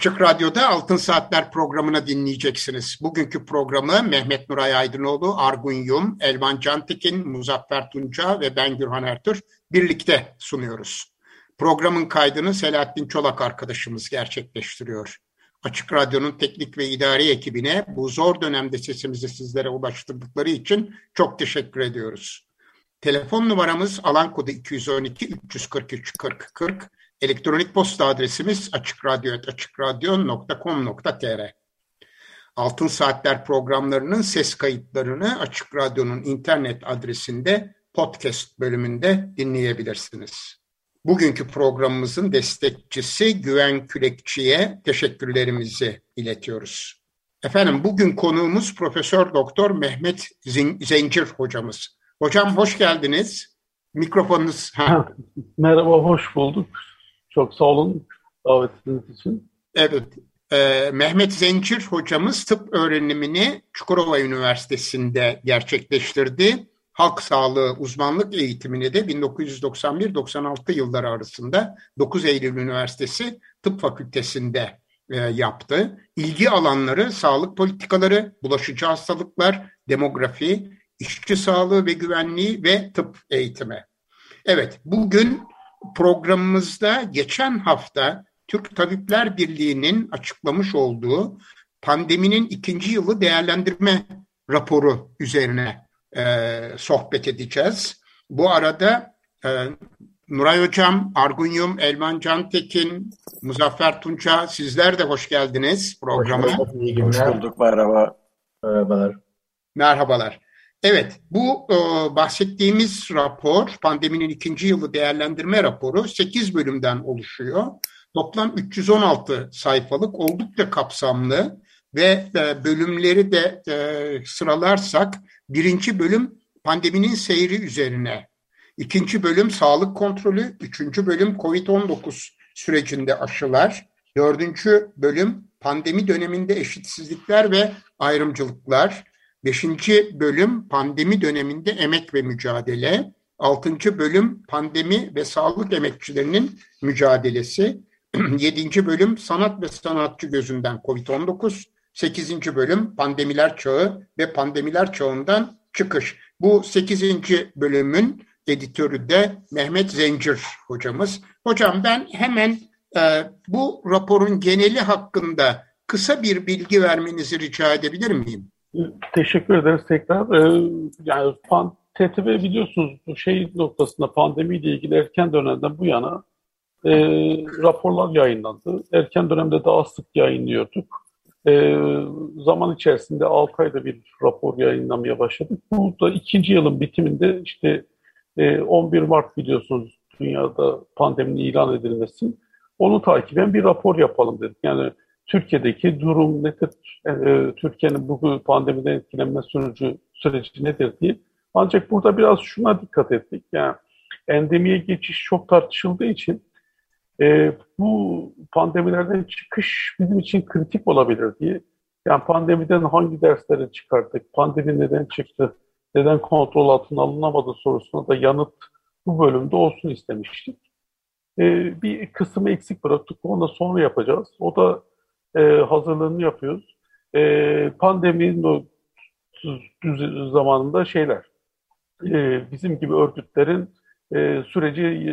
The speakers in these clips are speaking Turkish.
Açık Radyo'da Altın Saatler programını dinleyeceksiniz. Bugünkü programı Mehmet Nuray Aydınoğlu, Argun Yum, Elvan Cantekin, Muzaffer Tunca ve ben Gürhan Ertür birlikte sunuyoruz. Programın kaydını Selahattin Çolak arkadaşımız gerçekleştiriyor. Açık Radyo'nun teknik ve idari ekibine bu zor dönemde sesimizi sizlere ulaştırdıkları için çok teşekkür ediyoruz. Telefon numaramız alan kodu 212 343 40 40. Elektronik posta adresimiz açıkradyo.com.tr Altın Saatler programlarının ses kayıtlarını Açık Radyo'nun internet adresinde podcast bölümünde dinleyebilirsiniz. Bugünkü programımızın destekçisi Güven Külekçi'ye teşekkürlerimizi iletiyoruz. Efendim bugün konuğumuz Profesör Doktor Mehmet Zencir hocamız. Hocam hoş geldiniz. Mikrofonunuz. Ha. Merhaba, hoş bulduk. Çok sağ olun davetiniz için. Evet, e, Mehmet Zencir hocamız tıp öğrenimini Çukurova Üniversitesi'nde gerçekleştirdi halk sağlığı uzmanlık eğitimini de 1991-96 yılları arasında 9 Eylül Üniversitesi Tıp Fakültesi'nde e, yaptı. İlgi alanları sağlık politikaları, bulaşıcı hastalıklar, demografi, işçi sağlığı ve güvenliği ve tıp eğitimi. Evet, bugün programımızda geçen hafta Türk Tabipler Birliği'nin açıklamış olduğu pandeminin ikinci yılı değerlendirme raporu üzerine e, sohbet edeceğiz. Bu arada e, Nuray Hocam, Argunyum, Elman Cantekin, Muzaffer Tunça sizler de hoş geldiniz programa. Hoş bulduk, iyi günler. Hoş bulduk, merhaba. Merhabalar. Merhabalar. Evet, bu e, bahsettiğimiz rapor, pandeminin ikinci yılı değerlendirme raporu 8 bölümden oluşuyor. Toplam 316 sayfalık, oldukça kapsamlı ve e, bölümleri de e, sıralarsak birinci bölüm pandeminin seyri üzerine, ikinci bölüm sağlık kontrolü, üçüncü bölüm COVID-19 sürecinde aşılar, dördüncü bölüm pandemi döneminde eşitsizlikler ve ayrımcılıklar, beşinci bölüm pandemi döneminde emek ve mücadele, altıncı bölüm pandemi ve sağlık emekçilerinin mücadelesi, yedinci bölüm sanat ve sanatçı gözünden COVID-19, 8. bölüm pandemiler çağı ve pandemiler çağından çıkış. Bu 8. bölümün editörü de Mehmet Zencir hocamız. Hocam ben hemen e, bu raporun geneli hakkında kısa bir bilgi vermenizi rica edebilir miyim? Teşekkür ederiz tekrar. Ee, yani pan, TTB biliyorsunuz bu şey noktasında pandemiyle ilgili erken dönemden bu yana e, raporlar yayınlandı. Erken dönemde daha sık yayınlıyorduk. E, zaman içerisinde 6 ayda bir rapor yayınlamaya başladık. Bu da ikinci yılın bitiminde işte e, 11 Mart biliyorsunuz dünyada pandeminin ilan edilmesi. Onu takiben bir rapor yapalım dedik. Yani Türkiye'deki durum nedir? E, Türkiye'nin bu pandemiden etkilenme süreci, süreci nedir diye. Ancak burada biraz şuna dikkat ettik. Yani endemiye geçiş çok tartışıldığı için e, bu pandemilerden çıkış bizim için kritik olabilir diye. Yani pandemiden hangi dersleri çıkarttık, pandemi neden çıktı, neden kontrol altına alınamadı sorusuna da yanıt bu bölümde olsun istemiştik. E, bir kısmı eksik bıraktık, onu da sonra yapacağız. O da e, hazırlığını yapıyoruz. E, pandeminin o zamanında şeyler, e, bizim gibi örgütlerin e, süreci e,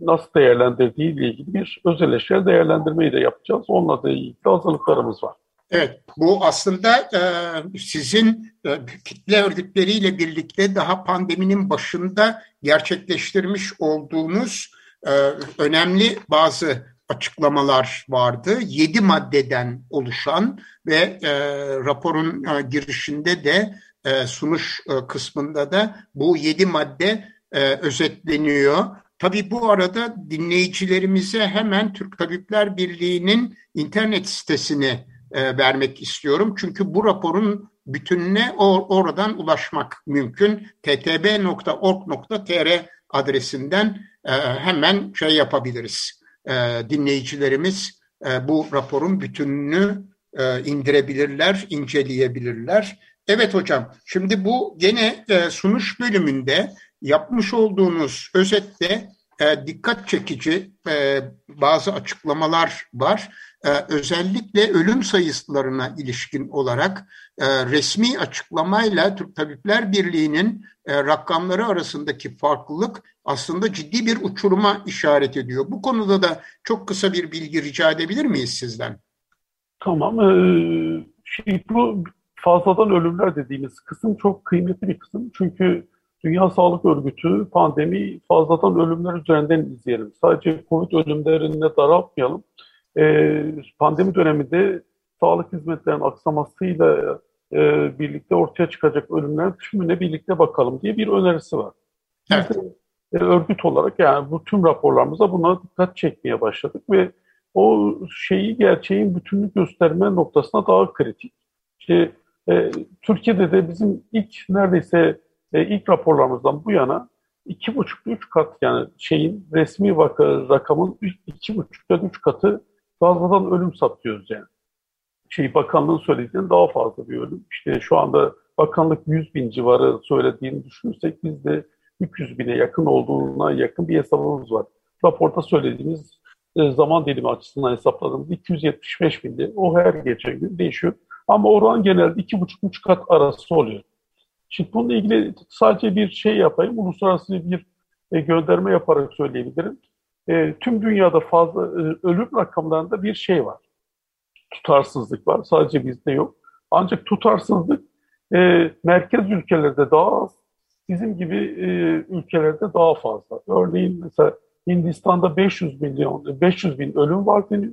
nasıl değerlendirdiği ile ilgili bir özelleştirel değerlendirmeyi de yapacağız. Onunla da ilgili hazırlıklarımız var. Evet, bu aslında e, sizin e, kitle örgütleriyle birlikte daha pandeminin başında gerçekleştirmiş olduğunuz e, önemli bazı açıklamalar vardı. Yedi maddeden oluşan ve e, raporun e, girişinde de e, sunuş e, kısmında da bu yedi madde e, özetleniyor. Tabii bu arada dinleyicilerimize hemen Türk Tabipler Birliği'nin internet sitesini e, vermek istiyorum. Çünkü bu raporun bütününe or, oradan ulaşmak mümkün. ttb.org.tr adresinden e, hemen şey yapabiliriz. E, dinleyicilerimiz e, bu raporun bütününü e, indirebilirler, inceleyebilirler. Evet hocam, şimdi bu gene e, sunuş bölümünde yapmış olduğunuz özette dikkat çekici bazı açıklamalar var. E, özellikle ölüm sayıslarına ilişkin olarak e, resmi açıklamayla Türk Tabipler Birliği'nin e, rakamları arasındaki farklılık aslında ciddi bir uçuruma işaret ediyor. Bu konuda da çok kısa bir bilgi rica edebilir miyiz sizden? Tamam. Ee, şey, bu fazladan ölümler dediğimiz kısım çok kıymetli bir kısım. Çünkü Dünya Sağlık Örgütü pandemi fazladan ölümler üzerinden izleyelim. Sadece COVID ölümlerine daraltmayalım. Ee, pandemi döneminde sağlık hizmetlerinin aksamasıyla e, birlikte ortaya çıkacak ölümlerin tümüne birlikte bakalım diye bir önerisi var. Evet. Biz de, e, örgüt olarak yani bu tüm raporlarımıza buna dikkat çekmeye başladık ve o şeyi gerçeğin bütünlük gösterme noktasına daha kritik. İşte e, Türkiye'de de bizim ilk neredeyse e, ilk raporlarımızdan bu yana iki buçuk üç kat yani şeyin resmi vaka, rakamın iki buçukta üç katı fazladan ölüm satıyoruz yani. Şey bakanlığın söylediğinden daha fazla bir ölüm. İşte şu anda bakanlık 100 bin civarı söylediğini düşünürsek biz de 300 bine yakın olduğuna yakın bir hesabımız var. Raporta söylediğimiz e, zaman dilimi açısından hesapladığımız 275 binde. O her geçen gün değişiyor. Ama oran genelde 2,5-3 kat arası oluyor. Şimdi bununla ilgili sadece bir şey yapayım. Uluslararası bir e, gönderme yaparak söyleyebilirim. E, tüm dünyada fazla e, ölüm rakamlarında bir şey var. Tutarsızlık var. Sadece bizde yok. Ancak tutarsızlık e, merkez ülkelerde daha az, bizim gibi e, ülkelerde daha fazla. Örneğin mesela Hindistan'da 500 milyon, 500 bin ölüm var deniyor.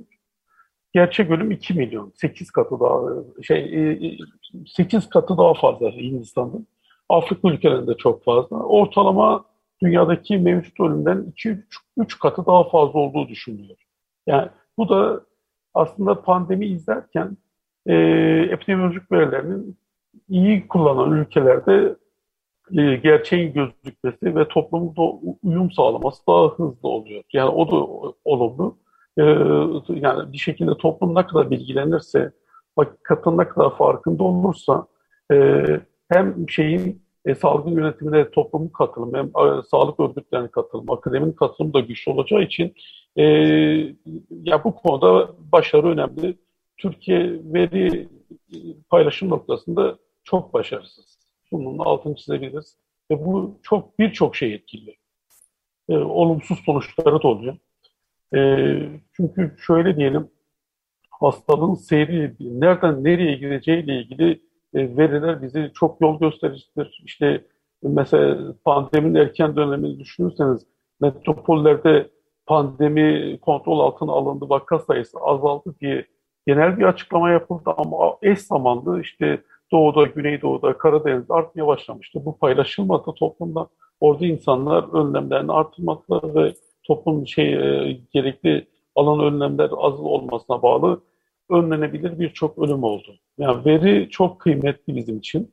Gerçek ölüm 2 milyon. 8 katı daha şey 8 e, katı daha fazla Hindistan'da. Afrika ülkelerinde çok fazla. Ortalama dünyadaki mevcut ölümden 2-3 katı daha fazla olduğu düşünülüyor. Yani bu da aslında pandemi izlerken e, epidemiolojik verilerinin iyi kullanan ülkelerde e, gerçeğin gözükmesi ve toplumda uyum sağlaması daha hızlı oluyor. Yani o da olumlu. E, yani bir şekilde toplum ne kadar bilgilenirse, hakikaten ne kadar farkında olursa e, hem şeyin e, salgın yönetimine toplumun katılımı, hem e, sağlık örgütlerinin katılımı, akademinin katılımı da güçlü olacağı için e, ya bu konuda başarı önemli. Türkiye veri paylaşım noktasında çok başarısız. Bunun altını çizebiliriz. Ve bu çok birçok şey etkili. E, olumsuz sonuçları da oluyor. E, çünkü şöyle diyelim, hastalığın seyri, nereden nereye gideceğiyle ilgili e, veriler bizi çok yol göstericidir. İşte mesela pandeminin erken dönemini düşünürseniz metropollerde pandemi kontrol altına alındı, vaka sayısı azaldı diye genel bir açıklama yapıldı ama eş zamanlı işte Doğu'da, Güneydoğu'da, Karadeniz'de artmaya başlamıştı. Bu paylaşılmadı toplumda. Orada insanlar önlemlerini artırmadılar ve toplum şey e, gerekli alan önlemler az olmasına bağlı önlenebilir birçok ölüm oldu. Yani veri çok kıymetli bizim için.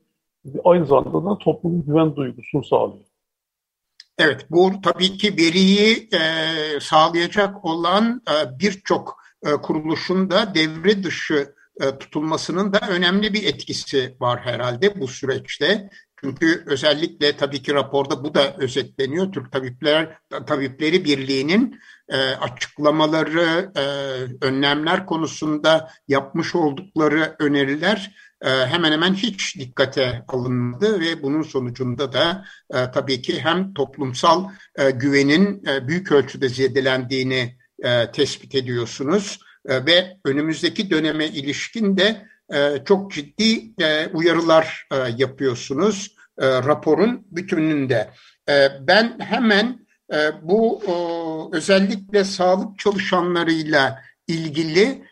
Aynı zamanda da toplumun güven duygusunu sağlıyor. Evet, bu tabii ki veriyi e, sağlayacak olan e, birçok e, kuruluşun da devre dışı e, tutulmasının da önemli bir etkisi var herhalde bu süreçte. Çünkü özellikle tabii ki raporda bu da özetleniyor. Türk Tabipler Tabipleri Birliği'nin e, açıklamaları, e, önlemler konusunda yapmış oldukları öneriler e, hemen hemen hiç dikkate alınmadı ve bunun sonucunda da e, tabii ki hem toplumsal e, güvenin e, büyük ölçüde zedelendiğini e, tespit ediyorsunuz e, ve önümüzdeki döneme ilişkin de e, çok ciddi e, uyarılar yapıyorsunuz raporun bütününde. Ben hemen bu özellikle sağlık çalışanlarıyla ilgili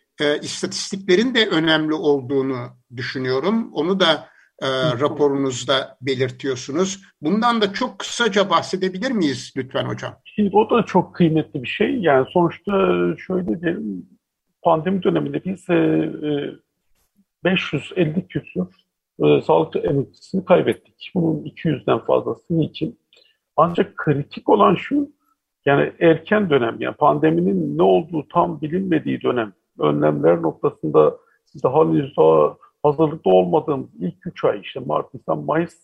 istatistiklerin de önemli olduğunu düşünüyorum. Onu da e, raporunuzda belirtiyorsunuz. Bundan da çok kısaca bahsedebilir miyiz lütfen hocam? Şimdi o da çok kıymetli bir şey. Yani sonuçta şöyle diyelim, pandemi döneminde biz e, 550 e, küsur e, sağlık emeklisini kaybettik. Bunun 200'den fazlası için. Ancak kritik olan şu, yani erken dönem, yani pandeminin ne olduğu tam bilinmediği dönem, önlemler noktasında daha henüz daha hazırlıklı olmadığımız ilk üç ay, işte Mart, Nisan, Mayıs,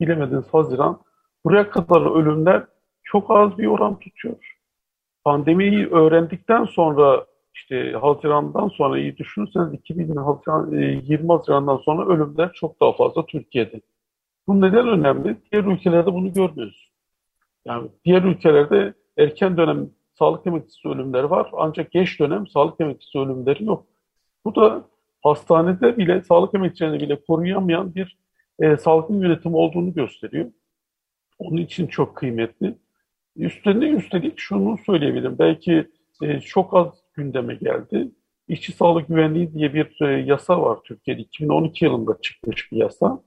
bilemediniz Haziran, buraya kadar ölümler çok az bir oran tutuyor. Pandemiyi öğrendikten sonra işte Haziran'dan sonra iyi düşünürseniz 2020 Haziran, 20 Haziran'dan sonra ölümler çok daha fazla Türkiye'de. Bu neden önemli? Diğer ülkelerde bunu görmüyoruz. Yani diğer ülkelerde erken dönem sağlık emeklisi ölümleri var ancak geç dönem sağlık emeklisi ölümleri yok. Bu da hastanede bile sağlık emekçilerini bile koruyamayan bir e, sağlık yönetimi olduğunu gösteriyor. Onun için çok kıymetli. Üstelik, üstelik şunu söyleyebilirim. Belki e, çok az gündeme geldi. İşçi sağlık güvenliği diye bir e, yasa var Türkiye'de. 2012 yılında çıkmış bir yasa.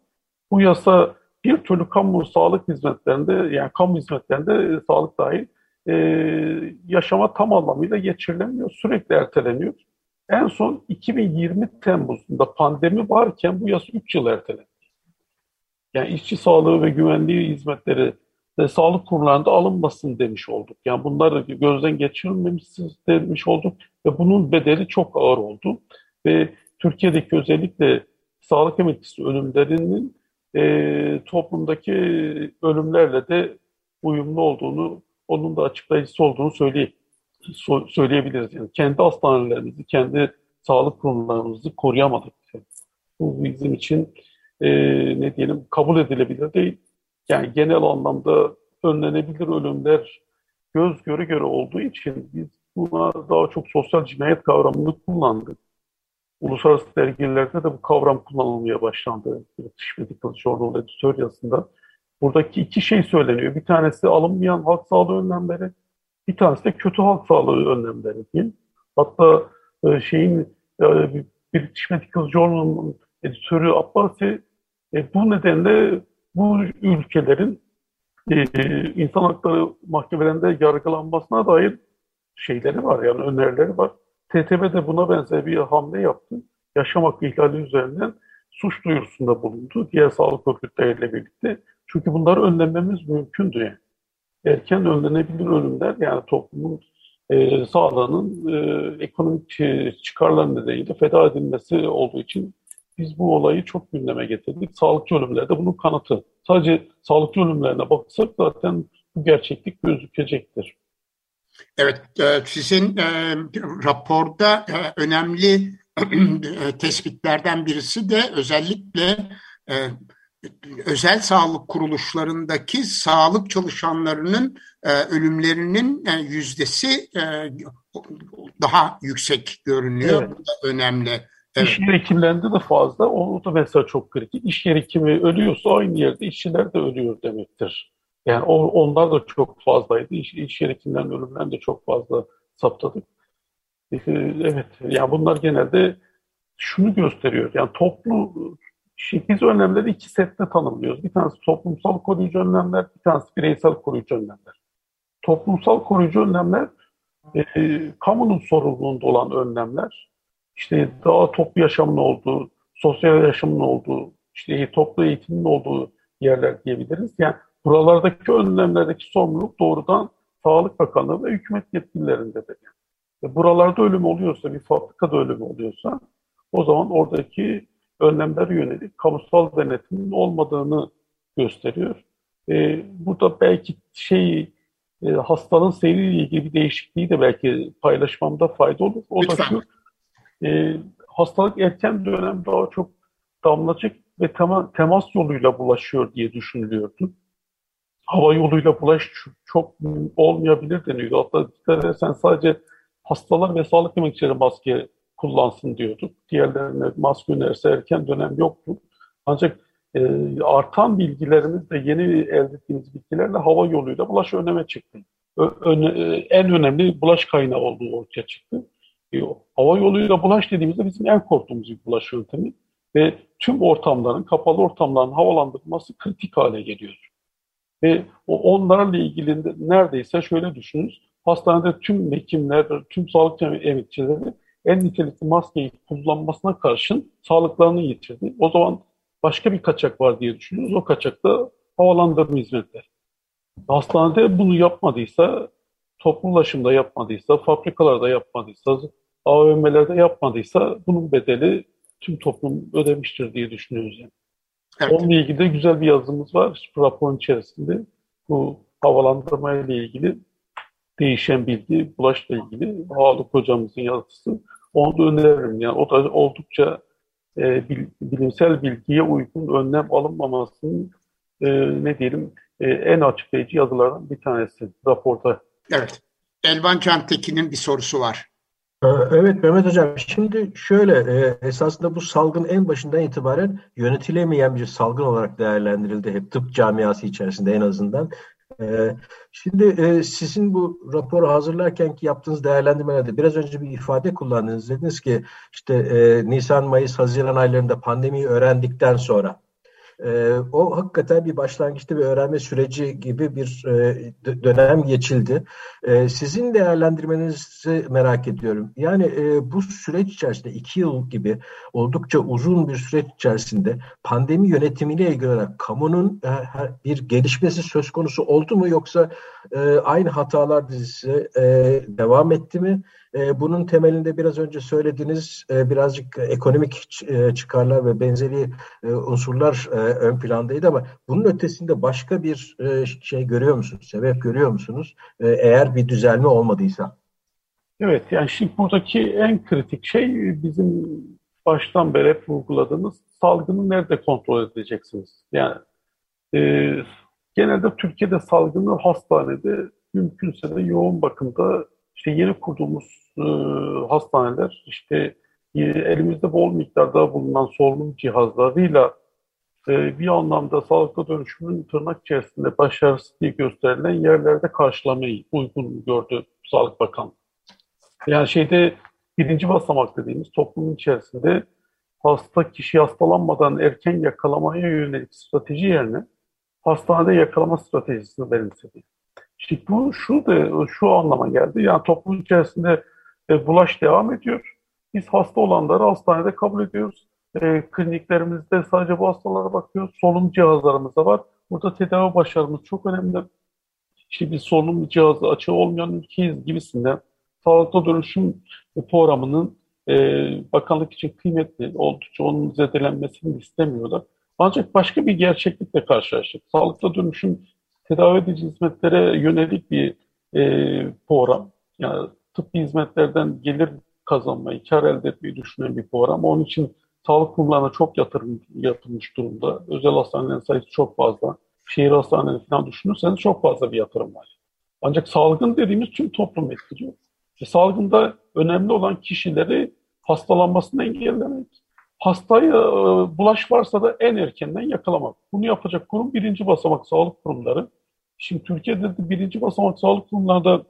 Bu yasa bir türlü kamu sağlık hizmetlerinde yani kamu hizmetlerinde e, sağlık dahil e, yaşama tam anlamıyla geçirilemiyor. Sürekli erteleniyor. En son 2020 Temmuz'unda pandemi varken bu yasa 3 yıl ertelendi. Yani işçi sağlığı ve güvenliği hizmetleri de sağlık kurumlarında alınmasın demiş olduk. Yani bunları gözden geçirilmemişsiniz demiş olduk ve bunun bedeli çok ağır oldu. Ve Türkiye'deki özellikle sağlık emeklisi ölümlerinin e, toplumdaki ölümlerle de uyumlu olduğunu, onun da açıklayıcısı olduğunu söyleyeyim so söyleyebiliriz. Yani kendi hastanelerimizi, kendi sağlık kurumlarımızı koruyamadık. Bu bizim için e, ne diyelim kabul edilebilir değil. Yani genel anlamda önlenebilir ölümler göz göre göre olduğu için biz buna daha çok sosyal cinayet kavramını kullandık. Uluslararası dergilerde de bu kavram kullanılmaya başlandı. Medical Journal editör yazısında. Buradaki iki şey söyleniyor. Bir tanesi alınmayan halk sağlığı önlemleri, bir tanesi de kötü halk sağlığı önlemleri değil. Hatta e, şeyin e, British Medical Journal'ın editörü Abbasi bu nedenle bu ülkelerin e, insan hakları mahkemelerinde yargılanmasına dair şeyleri var yani önerileri var. TTB de buna benzer bir hamle yaptı. Yaşam hakkı ihlali üzerinden suç duyurusunda bulundu diğer sağlık örgütleriyle birlikte. Çünkü bunları önlememiz mümkündü yani erken önlenebilir ölümler yani toplumun e, sağlığının e, ekonomik e, çıkarlar nedeniyle feda edilmesi olduğu için biz bu olayı çok gündeme getirdik. Sağlıkçı ölümler de bunun kanıtı. Sadece sağlıkçı ölümlerine baksak zaten bu gerçeklik gözükecektir. Evet, e, sizin e, raporda e, önemli tespitlerden birisi de özellikle özel sağlık kuruluşlarındaki sağlık çalışanlarının e, ölümlerinin e, yüzdesi e, daha yüksek görünüyor. Evet. Bu da önemli. Evet. İş yer hekimlerinde de fazla. O da mesela çok kritik. İş yer hekimi ölüyorsa aynı yerde işçiler de ölüyor demektir. Yani o, onlar da çok fazlaydı. İş, iş yer hekimlerinin ölümlerini de çok fazla saptadık. Evet, yani bunlar genelde şunu gösteriyor. Yani toplu biz önlemleri iki sette tanımlıyoruz. Bir tanesi toplumsal koruyucu önlemler, bir tanesi bireysel koruyucu önlemler. Toplumsal koruyucu önlemler e, kamunun sorumluluğunda olan önlemler. İşte daha toplu yaşamın olduğu, sosyal yaşamın olduğu, işte toplu eğitimin olduğu yerler diyebiliriz. Yani buralardaki önlemlerdeki sorumluluk doğrudan Sağlık Bakanlığı ve hükümet yetkililerindedir. Yani. Buralarda ölüm oluyorsa, bir fabrikada ölüm oluyorsa o zaman oradaki önlemlere yönelik kamusal denetimin olmadığını gösteriyor. E, burada belki şey e, hastalığın seyriyle ilgili bir değişikliği de belki paylaşmamda fayda olur. O Lütfen. da şu, e, hastalık erken dönem daha çok damlacık ve tema, temas yoluyla bulaşıyor diye düşünülüyordu. Hava yoluyla bulaş çok olmayabilir deniyordu. Hatta sen sadece hastalar ve sağlık emekçileri maske kullansın diyorduk. Diğerlerine maske önerisi erken dönem yoktu. Ancak e, artan bilgilerimizle yeni elde ettiğimiz bilgilerle hava yoluyla bulaş önleme çıktı. Ö, öne, en önemli bulaş kaynağı olduğu ortaya çıktı. E, hava yoluyla bulaş dediğimizde bizim en korktuğumuz bir bulaş yöntemi. ve tüm ortamların, kapalı ortamların havalandırılması kritik hale geliyor. Ve onlarla ilgili neredeyse şöyle düşününüz, hastanede tüm hekimler, tüm sağlık emekçileri en nitelikli maskeyi kullanmasına karşın sağlıklarını yitirdi. O zaman başka bir kaçak var diye düşünüyoruz. O kaçak da havalandırma hizmetleri. Hastanede bunu yapmadıysa, toplu ulaşımda yapmadıysa, fabrikalarda yapmadıysa, AVM'lerde yapmadıysa bunun bedeli tüm toplum ödemiştir diye düşünüyoruz. Yani. Evet. Onunla ilgili de güzel bir yazımız var raporun içerisinde. Bu havalandırma ile ilgili değişen bilgi, bulaşla ilgili Haluk hocamızın yazısı. Onu da öneririm. Yani o da oldukça e, bil, bilimsel bilgiye uygun önlem alınmamasının e, ne diyelim e, en açıklayıcı yazılardan bir tanesi raporda. Evet. Elvan Cantekin'in bir sorusu var. Ee, evet Mehmet Hocam, şimdi şöyle e, esasında bu salgın en başından itibaren yönetilemeyen bir salgın olarak değerlendirildi hep tıp camiası içerisinde en azından. Ee, şimdi e, sizin bu raporu hazırlarken ki yaptığınız değerlendirmelerde biraz önce bir ifade kullandınız. Dediniz ki işte e, Nisan, Mayıs, Haziran aylarında pandemiyi öğrendikten sonra e, o hakikaten bir başlangıçta bir öğrenme süreci gibi bir e, dönem geçildi. E, sizin değerlendirmenizi merak ediyorum. Yani e, bu süreç içerisinde iki yıl gibi oldukça uzun bir süreç içerisinde pandemi yönetimiyle ilgili olarak kamunun e, bir gelişmesi söz konusu oldu mu yoksa e, aynı hatalar dizisi e, devam etti mi? E, bunun temelinde biraz önce söylediğiniz e, birazcık ekonomik e, çıkarlar ve benzeri e, unsurlar ön plandaydı ama bunun ötesinde başka bir şey görüyor musunuz? Sebep görüyor musunuz? Eğer bir düzelme olmadıysa. Evet yani şimdi buradaki en kritik şey bizim baştan beri hep vurguladığımız salgını nerede kontrol edeceksiniz? Yani e, genelde Türkiye'de salgını hastanede mümkünse de yoğun bakımda işte yeni kurduğumuz e, hastaneler işte e, elimizde bol miktarda bulunan solunum cihazlarıyla e, bir anlamda sağlıklı dönüşümün tırnak içerisinde başarısız diye gösterilen yerlerde karşılamayı uygun gördü Sağlık Bakanlığı. Yani şeyde birinci basamak dediğimiz toplumun içerisinde hasta kişi hastalanmadan erken yakalamaya yönelik strateji yerine hastanede yakalama stratejisini benimsedi. İşte bu şu da şu anlama geldi. Yani toplum içerisinde e, bulaş devam ediyor. Biz hasta olanları hastanede kabul ediyoruz. E, kliniklerimizde sadece bu hastalara bakıyoruz. Solunum cihazlarımız da var. Burada tedavi başarımız çok önemli. İşte biz solunum cihazı açığı olmayan ülkeyiz gibisinden sağlıklı dönüşüm programının e, bakanlık için kıymetli oldukça onun zedelenmesini istemiyorlar. Ancak başka bir gerçeklikle karşılaştık. Sağlıklı dönüşüm tedavi edici hizmetlere yönelik bir e, program. Yani tıbbi hizmetlerden gelir kazanmayı, kar elde etmeyi düşünen bir program. Onun için sağlık kurumlarına çok yatırım yapılmış durumda. Özel hastanelerin sayısı çok fazla. Şehir hastaneleri falan düşünürseniz çok fazla bir yatırım var. Ancak salgın dediğimiz tüm toplum etkiliyor. E, salgında önemli olan kişileri hastalanmasını engellemek, hastayı e, bulaş varsa da en erkenden yakalamak. Bunu yapacak kurum birinci basamak sağlık kurumları. Şimdi Türkiye'de de birinci basamak sağlık kurumlarında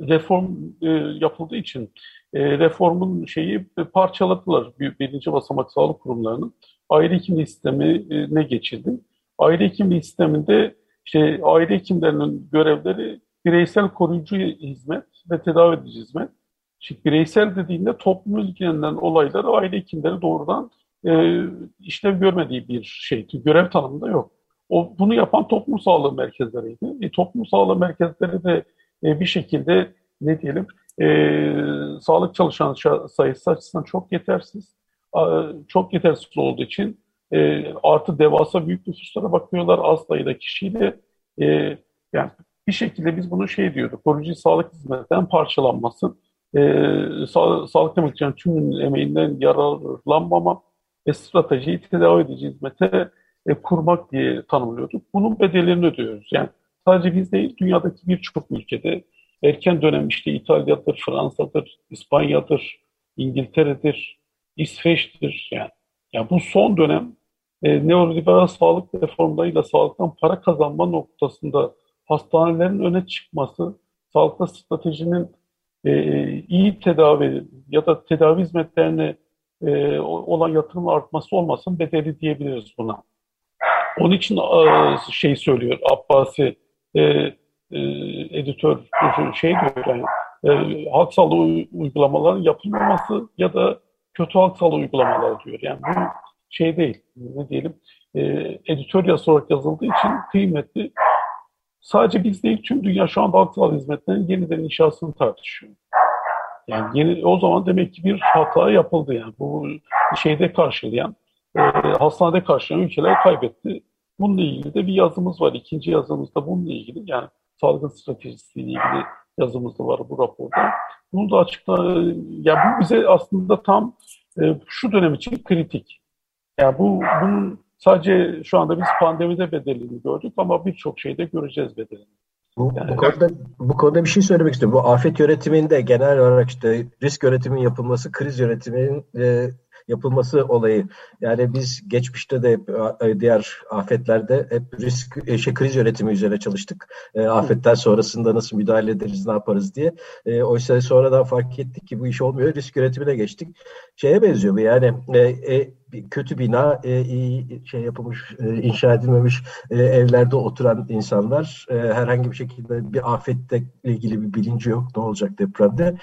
reform e, yapıldığı için e, reformun şeyi parçaladılar birinci basamak sağlık kurumlarının. Aile hekimliği sistemine geçildi. Aile hekimliği sisteminde işte aile hekimlerinin görevleri bireysel koruyucu hizmet ve tedavi edici hizmet. Şimdi bireysel dediğinde toplumu ilgilenen olayları aile hekimleri doğrudan e, işlev görmediği bir şey. Görev tanımında yok. O, bunu yapan toplum sağlığı merkezleriydi. E, toplum sağlığı merkezleri de e, bir şekilde ne diyelim e, sağlık çalışan sayısı açısından çok yetersiz. A, çok yetersiz olduğu için e, artı devasa büyük nüfuslara bakıyorlar az sayıda kişiyle. E, yani bir şekilde biz bunu şey diyorduk, koruyucu sağlık hizmetinden parçalanması, e, sağ, sağlık emekçilerin tüm emeğinden yararlanmama ve stratejiyi tedavi edici hizmete e, kurmak diye tanımlıyorduk. Bunun bedelini ödüyoruz. Yani sadece biz değil, dünyadaki birçok ülkede erken dönem işte İtalya'dır, Fransa'dır, İspanya'dır, İngiltere'dir, İsveç'tir. Yani, yani bu son dönem e, neoliberal sağlık reformlarıyla sağlıktan para kazanma noktasında hastanelerin öne çıkması, sağlıkta stratejinin e, iyi tedavi ya da tedavi hizmetlerini e, olan yatırım artması olmasın bedeli diyebiliriz buna. Onun için e, şey söylüyor Abbasi e, e, editör şey diyor yani e, halk sağlığı uygulamaların yapılmaması ya da kötü halk sağlığı uygulamalar diyor. Yani bu şey değil ne diyelim e, editör olarak yazıldığı için kıymetli. Sadece biz değil tüm dünya şu anda halk sağlığı hizmetlerinin yeniden inşasını tartışıyor. Yani yeni, o zaman demek ki bir hata yapıldı yani. Bu şeyde karşılayan, e, hastanede karşılayan ülkeler kaybetti. Bununla ilgili de bir yazımız var. İkinci yazımızda bununla ilgili yani salgın stratejisiyle ilgili yazımız da var bu raporda. Bunu da açıkla, ya bu bize aslında tam e, şu dönem için kritik. Yani bu bunun sadece şu anda biz pandemide bedelini gördük ama birçok şeyde göreceğiz bedelini. Bu, bu, konuda, bu konuda bir şey söylemek istiyorum. Bu afet yönetiminde genel olarak işte risk yönetimin yapılması, kriz yönetiminin e, yapılması olayı. Yani biz geçmişte de e, diğer afetlerde hep risk e, şey kriz yönetimi üzerine çalıştık. E, afetler sonrasında nasıl müdahale ederiz, ne yaparız diye. E, oysa sonradan fark ettik ki bu iş olmuyor. Risk yönetimine geçtik. Şeye benziyor bu yani e, e, kötü bina, e, şey yapılmış, e, inşa edilmemiş e, evlerde oturan insanlar e, herhangi bir şekilde bir afetle ilgili bir bilinci yok. Ne olacak depremde?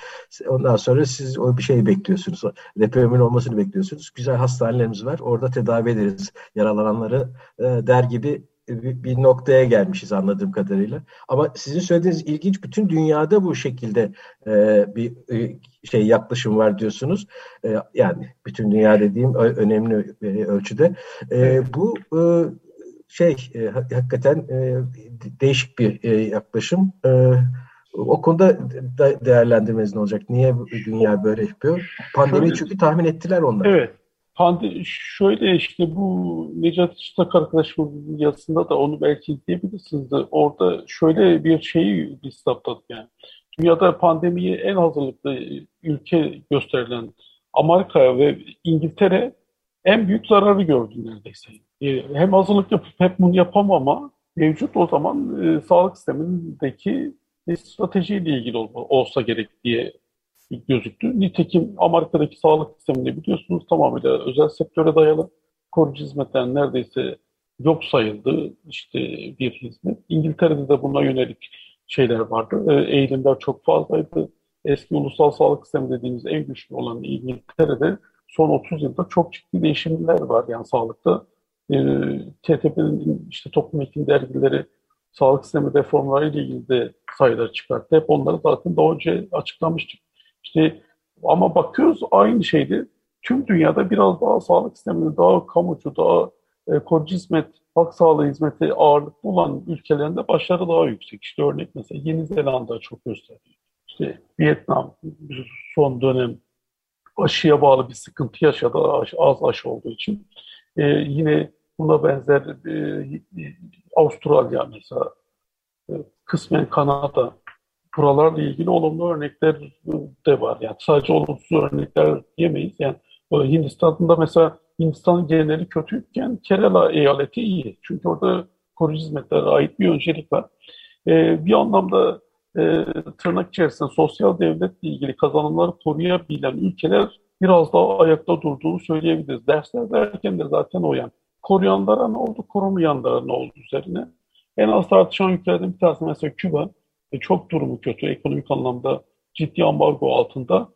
Ondan sonra siz o bir şey bekliyorsunuz. Depremin olmasını bekliyorsunuz. Güzel hastanelerimiz var. Orada tedavi ederiz yaralananları e, der gibi bir noktaya gelmişiz anladığım kadarıyla. Ama sizin söylediğiniz ilginç bütün dünyada bu şekilde e, bir e, şey yaklaşım var diyorsunuz. E, yani bütün dünya dediğim önemli e, ölçüde. E, bu e, şey e, hakikaten e, değişik bir e, yaklaşım. E, o konuda da değerlendirmeniz ne olacak? Niye dünya böyle yapıyor? Pandemi çünkü tahmin ettiler onlar. Evet. Pandi şöyle işte bu Necati Çıtak arkadaşımın yazısında da onu belki izleyebilirsiniz de orada şöyle bir şeyi biz saptadık yani. Dünyada pandemiye en hazırlıklı ülke gösterilen Amerika ve İngiltere en büyük zararı gördü neredeyse. E, hem hazırlık yapıp hep bunu yapamama mevcut o zaman e, sağlık sistemindeki stratejiyle ilgili olsa gerek diye gözüktü. Nitekim Amerika'daki sağlık sisteminde biliyorsunuz tamamıyla özel sektöre dayalı koruyucu hizmetler neredeyse yok sayıldı işte bir hizmet. İngiltere'de de buna yönelik şeyler vardı. E, eğilimler çok fazlaydı. Eski ulusal sağlık sistemi dediğimiz en güçlü olan İngiltere'de son 30 yılda çok ciddi değişimler var yani sağlıkta. E, TTP'nin işte toplum hekim dergileri sağlık sistemi reformları ile ilgili de sayılar çıkarttı. Hep onları zaten daha önce açıklamıştık. İşte ama bakıyoruz aynı şeydi. Tüm dünyada biraz daha sağlık sisteminin daha kamucu, daha e, koruyucu hizmet, halk sağlığı hizmeti ağırlıklı olan ülkelerinde başarı daha yüksek. İşte örnek mesela Yeni Zelanda çok gösteriyor. İşte Vietnam son dönem aşıya bağlı bir sıkıntı yaşadı az aşı olduğu için. Ee, yine buna benzer e, Avustralya mesela e, kısmen Kanada buralarla ilgili olumlu örnekler de var. Yani sadece olumsuz örnekler diyemeyiz. Yani Hindistan'da mesela Hindistan geneli kötüyken Kerala eyaleti iyi. Çünkü orada koruyucu hizmetlere ait bir öncelik var. Ee, bir anlamda e, tırnak içerisinde sosyal devletle ilgili kazanımları koruyabilen ülkeler biraz daha ayakta durduğunu söyleyebiliriz. Dersler derken de zaten o yani. Koruyanlara ne oldu, korumayanlara ne oldu üzerine. En az tartışan ülkelerden bir tanesi mesela Küba. E, çok durumu kötü. Ekonomik anlamda ciddi ambargo altında.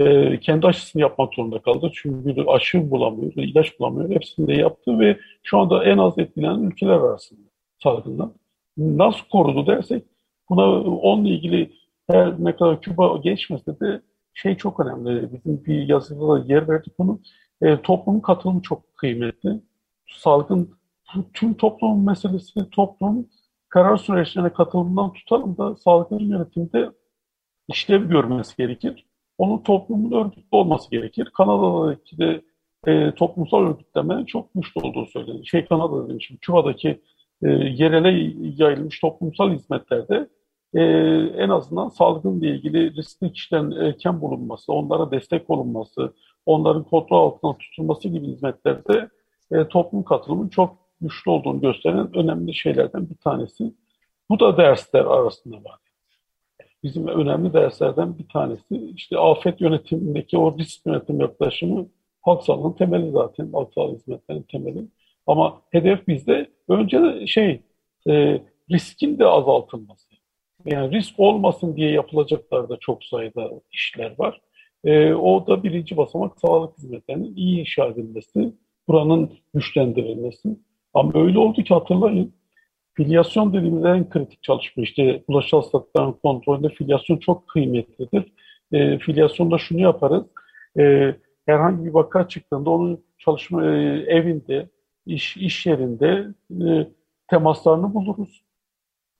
E, kendi aşısını yapmak zorunda kaldı. Çünkü aşı bulamıyor, ilaç bulamıyor. Hepsini de yaptı ve şu anda en az etkilenen ülkeler arasında salgından. Nasıl korudu dersek buna onunla ilgili her ne kadar Küba geçmese de şey çok önemli. Bizim bir yazıda da yer verdik bunu. E, toplumun katılımı çok kıymetli. Salgın tüm toplumun meselesi toplum karar süreçlerine katılımdan tutalım da sağlıklı yönetimde işlev görmesi gerekir. Onun toplumun örgütlü olması gerekir. Kanada'daki de e, toplumsal örgütleme çok güçlü olduğu söyleniyor. Şey Kanada demişim, Küba'daki e, yerele yayılmış toplumsal hizmetlerde e, en azından salgınla ilgili riskli kişilerin erken bulunması, onlara destek olunması, onların kontrol altında tutulması gibi hizmetlerde e, toplum katılımı çok güçlü olduğunu gösteren önemli şeylerden bir tanesi. Bu da dersler arasında var. Bizim önemli derslerden bir tanesi işte afet yönetimindeki o risk yönetim yaklaşımı halk sağlığının temeli zaten. Halk sağlığı hizmetlerinin temeli. Ama hedef bizde önce şey e, riskin de azaltılması. Yani risk olmasın diye yapılacaklar da çok sayıda işler var. E, o da birinci basamak sağlık hizmetlerinin iyi inşa edilmesi, buranın güçlendirilmesi. Ama öyle oldu ki hatırlayın, filyasyon dediğimiz en kritik çalışma işte bulaşıcı hastalıkların kontrolünde filyasyon çok kıymetlidir. E, filyasyonda şunu yaparız, e, herhangi bir vaka çıktığında onun çalışma e, evinde, iş, iş yerinde e, temaslarını buluruz.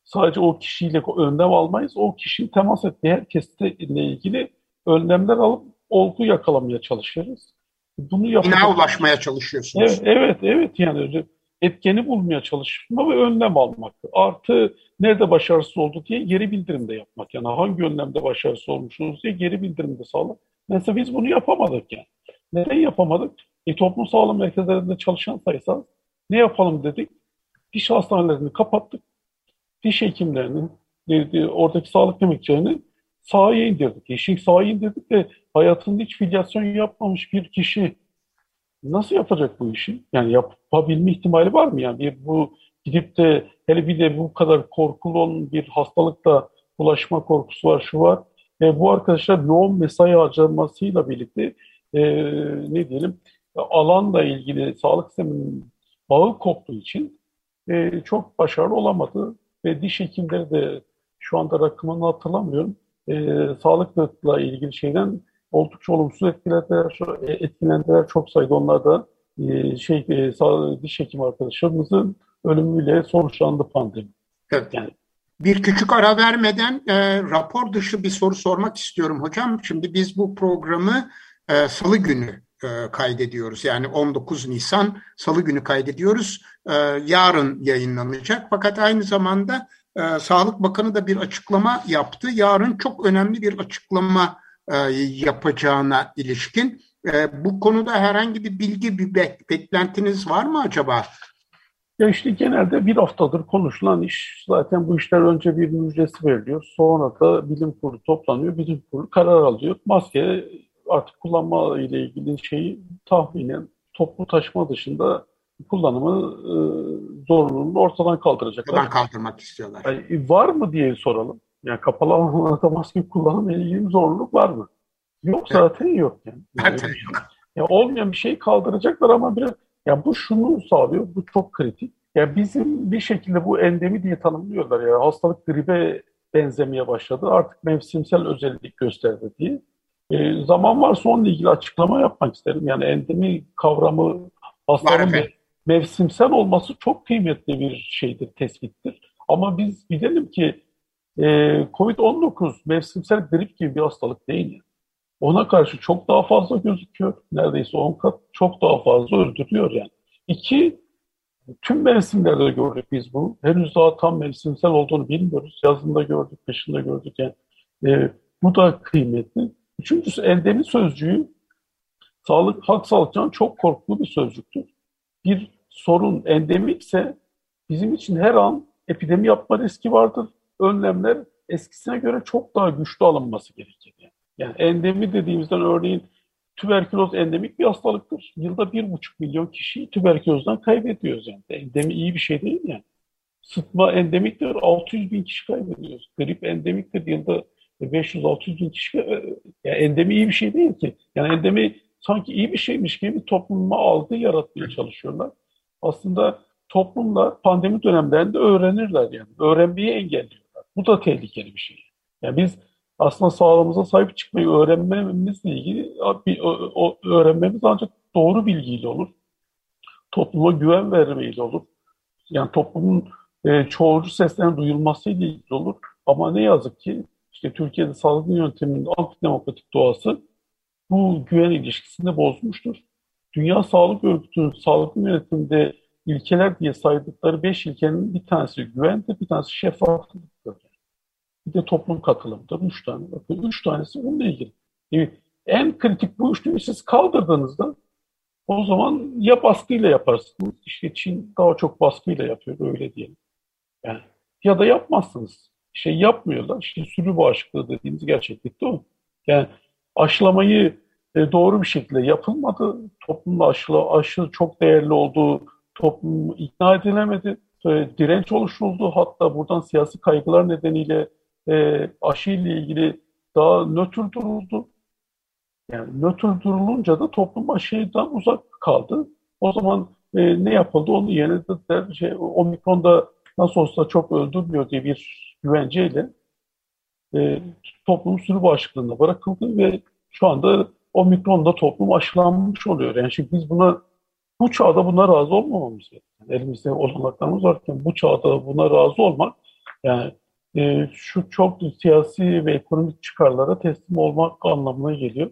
Sadece o kişiyle önlem almayız. O kişinin temas ettiği herkesle ilgili önlemler alıp olgu yakalamaya çalışırız. Bunu yapmaya ulaşmaya çalışıyorsunuz. Evet, evet, evet yani etkeni bulmaya çalışma ve önlem almak. Artı nerede başarısız oldu diye geri bildirim de yapmak. Yani hangi önlemde başarısız olmuşsunuz diye geri bildirim de sağlamak. Mesela biz bunu yapamadık yani. Neden yapamadık? E, toplum sağlığı merkezlerinde çalışan sayısı ne yapalım dedik. Diş hastanelerini kapattık. Diş hekimlerini, oradaki sağlık emekçilerini sahaya indirdik. İşin sahaya indirdik de hayatında hiç filyasyon yapmamış bir kişi nasıl yapacak bu işi? Yani yapabilme ihtimali var mı? Yani bir, bu gidip de hele bir de bu kadar korkulu olan bir hastalıkla bulaşma korkusu var, şu var. E, bu arkadaşlar yoğun mesai harcamasıyla birlikte e, ne diyelim alanla ilgili sağlık sisteminin bağı koptuğu için e, çok başarılı olamadı ve diş hekimleri de şu anda rakamını hatırlamıyorum. E, sağlıkla ilgili şeyden oldukça olumsuz etkilendiler, e, etkilendiler çok sayıda onlar da e, şey e, diş hekim arkadaşlarımızın ölümüyle sonuçlandı pandemi. Evet. Yani bir küçük ara vermeden e, rapor dışı bir soru sormak istiyorum hocam. Şimdi biz bu programı e, salı günü e, kaydediyoruz. Yani 19 Nisan salı günü kaydediyoruz. E, yarın yayınlanacak. Fakat aynı zamanda e, Sağlık Bakanı da bir açıklama yaptı. Yarın çok önemli bir açıklama yapacağına ilişkin. E, bu konuda herhangi bir bilgi, bir beklentiniz var mı acaba? Ya işte genelde bir haftadır konuşulan iş zaten bu işler önce bir müjdesi veriliyor. Sonra da bilim kurulu toplanıyor. Bilim kurulu karar alıyor. Maske artık kullanma ile ilgili şeyi tahminen toplu taşıma dışında kullanımı e, zorunluluğunu ortadan kaldıracaklar. Ortadan kaldırmak istiyorlar. Yani, var mı diye soralım. Yani kapalı alanlarda maske kullanımı ile ilgili zorunluluk var mı? Yok zaten yok yani. Zaten yok. Ya olmayan bir şey kaldıracaklar ama biraz ya bu şunu sağlıyor. Bu çok kritik. Ya bizim bir şekilde bu endemi diye tanımlıyorlar ya. Hastalık gribe benzemeye başladı. Artık mevsimsel özellik gösterdi diye. E, zaman varsa onunla ilgili açıklama yapmak isterim. Yani endemi kavramı hastalığın mev mevsimsel olması çok kıymetli bir şeydir, tespittir. Ama biz bilelim ki e, COVID-19 mevsimsel grip gibi bir hastalık değil. Ona karşı çok daha fazla gözüküyor. Neredeyse 10 kat çok daha fazla öldürüyor yani. İki, tüm mevsimlerde gördük biz bunu. Henüz daha tam mevsimsel olduğunu bilmiyoruz. Yazında gördük, kışında gördük. Yani, e, bu da kıymetli. Üçüncüsü endemi sözcüğü sağlık, halk sağlıkçıdan çok korkulu bir sözcüktür. Bir sorun endemikse bizim için her an epidemi yapma riski vardır. Önlemler eskisine göre çok daha güçlü alınması gerekir. Yani, endemi dediğimizden örneğin tüberküloz endemik bir hastalıktır. Yılda bir buçuk milyon kişiyi tüberkülozdan kaybediyoruz yani. Endemi iyi bir şey değil yani. Sıtma endemiktir, 600 bin kişi kaybediyoruz. Grip endemiktir, yılda 500-600 bin kişi yani endemi iyi bir şey değil ki. Yani endemi sanki iyi bir şeymiş gibi topluma algı yaratmaya çalışıyorlar. Aslında toplumla pandemi dönemlerinde öğrenirler yani. Öğrenmeyi engelliyorlar. Bu da tehlikeli bir şey. Yani biz aslında sağlığımıza sahip çıkmayı öğrenmemizle ilgili bir, öğrenmemiz ancak doğru bilgiyle olur. Topluma güven vermeyle olur. Yani toplumun e, çoğulcu seslerin duyulmasıyla ilgili olur. Ama ne yazık ki işte Türkiye'de salgın yönteminin antidemokratik doğası bu güven ilişkisini bozmuştur. Dünya Sağlık Örgütü'nün salgın yönetiminde ilkeler diye saydıkları beş ilkenin bir tanesi güvendir, bir tanesi şeffaflıktır. Bir de toplum katılımıdır. Üç tane. Bakın üç tanesi bununla ilgili. Yani en kritik bu üçlüyü siz kaldırdığınızda o zaman ya baskıyla yaparsınız. İşte Çin daha çok baskıyla yapıyor öyle diyelim. Yani ya da yapmazsınız şey yapmıyorlar. İşte sürü bağışıklığı dediğimiz gerçeklikte o. Yani aşılamayı e, doğru bir şekilde yapılmadı. Toplumda aşı, aşı çok değerli olduğu toplum ikna edilemedi. E, direnç oluşturuldu. Hatta buradan siyasi kaygılar nedeniyle e, aşı ile ilgili daha nötr duruldu. Yani nötr durulunca da toplum aşıdan uzak kaldı. O zaman e, ne yapıldı? Onu yenildiler. Şey, omikronda nasıl olsa çok öldürmüyor diye bir güvenceyle e, toplum sürü bağışıklığına bırakıldı ve şu anda omikronda toplum aşılanmış oluyor. Yani şimdi biz buna bu çağda buna razı olmamamız gerekiyor. Elimizde olanaklarımız varken bu çağda buna razı olmak yani e, şu çok siyasi ve ekonomik çıkarlara teslim olmak anlamına geliyor.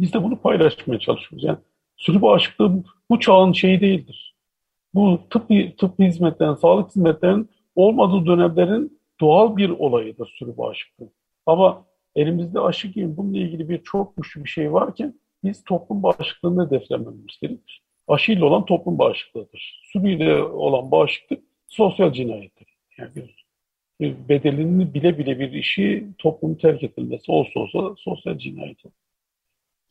Biz de bunu paylaşmaya çalışıyoruz. Yani sürü bağışıklığı bu çağın şeyi değildir. Bu tıp, tıp hizmetlerin, sağlık hizmetlerinin olmadığı dönemlerin doğal bir olayıdır sürü bağışıklığı. Ama elimizde aşı gibi bununla ilgili bir çok güçlü bir şey varken biz toplum bağışıklığını hedeflememiz gerekir. Aşıyla olan toplum bağışıklığıdır. Sürüyle olan bağışıklık sosyal cinayettir. Yani bir, bir bedelini bile bile bir işi toplum terk edilmesi olsa olsa sosyal cinayettir.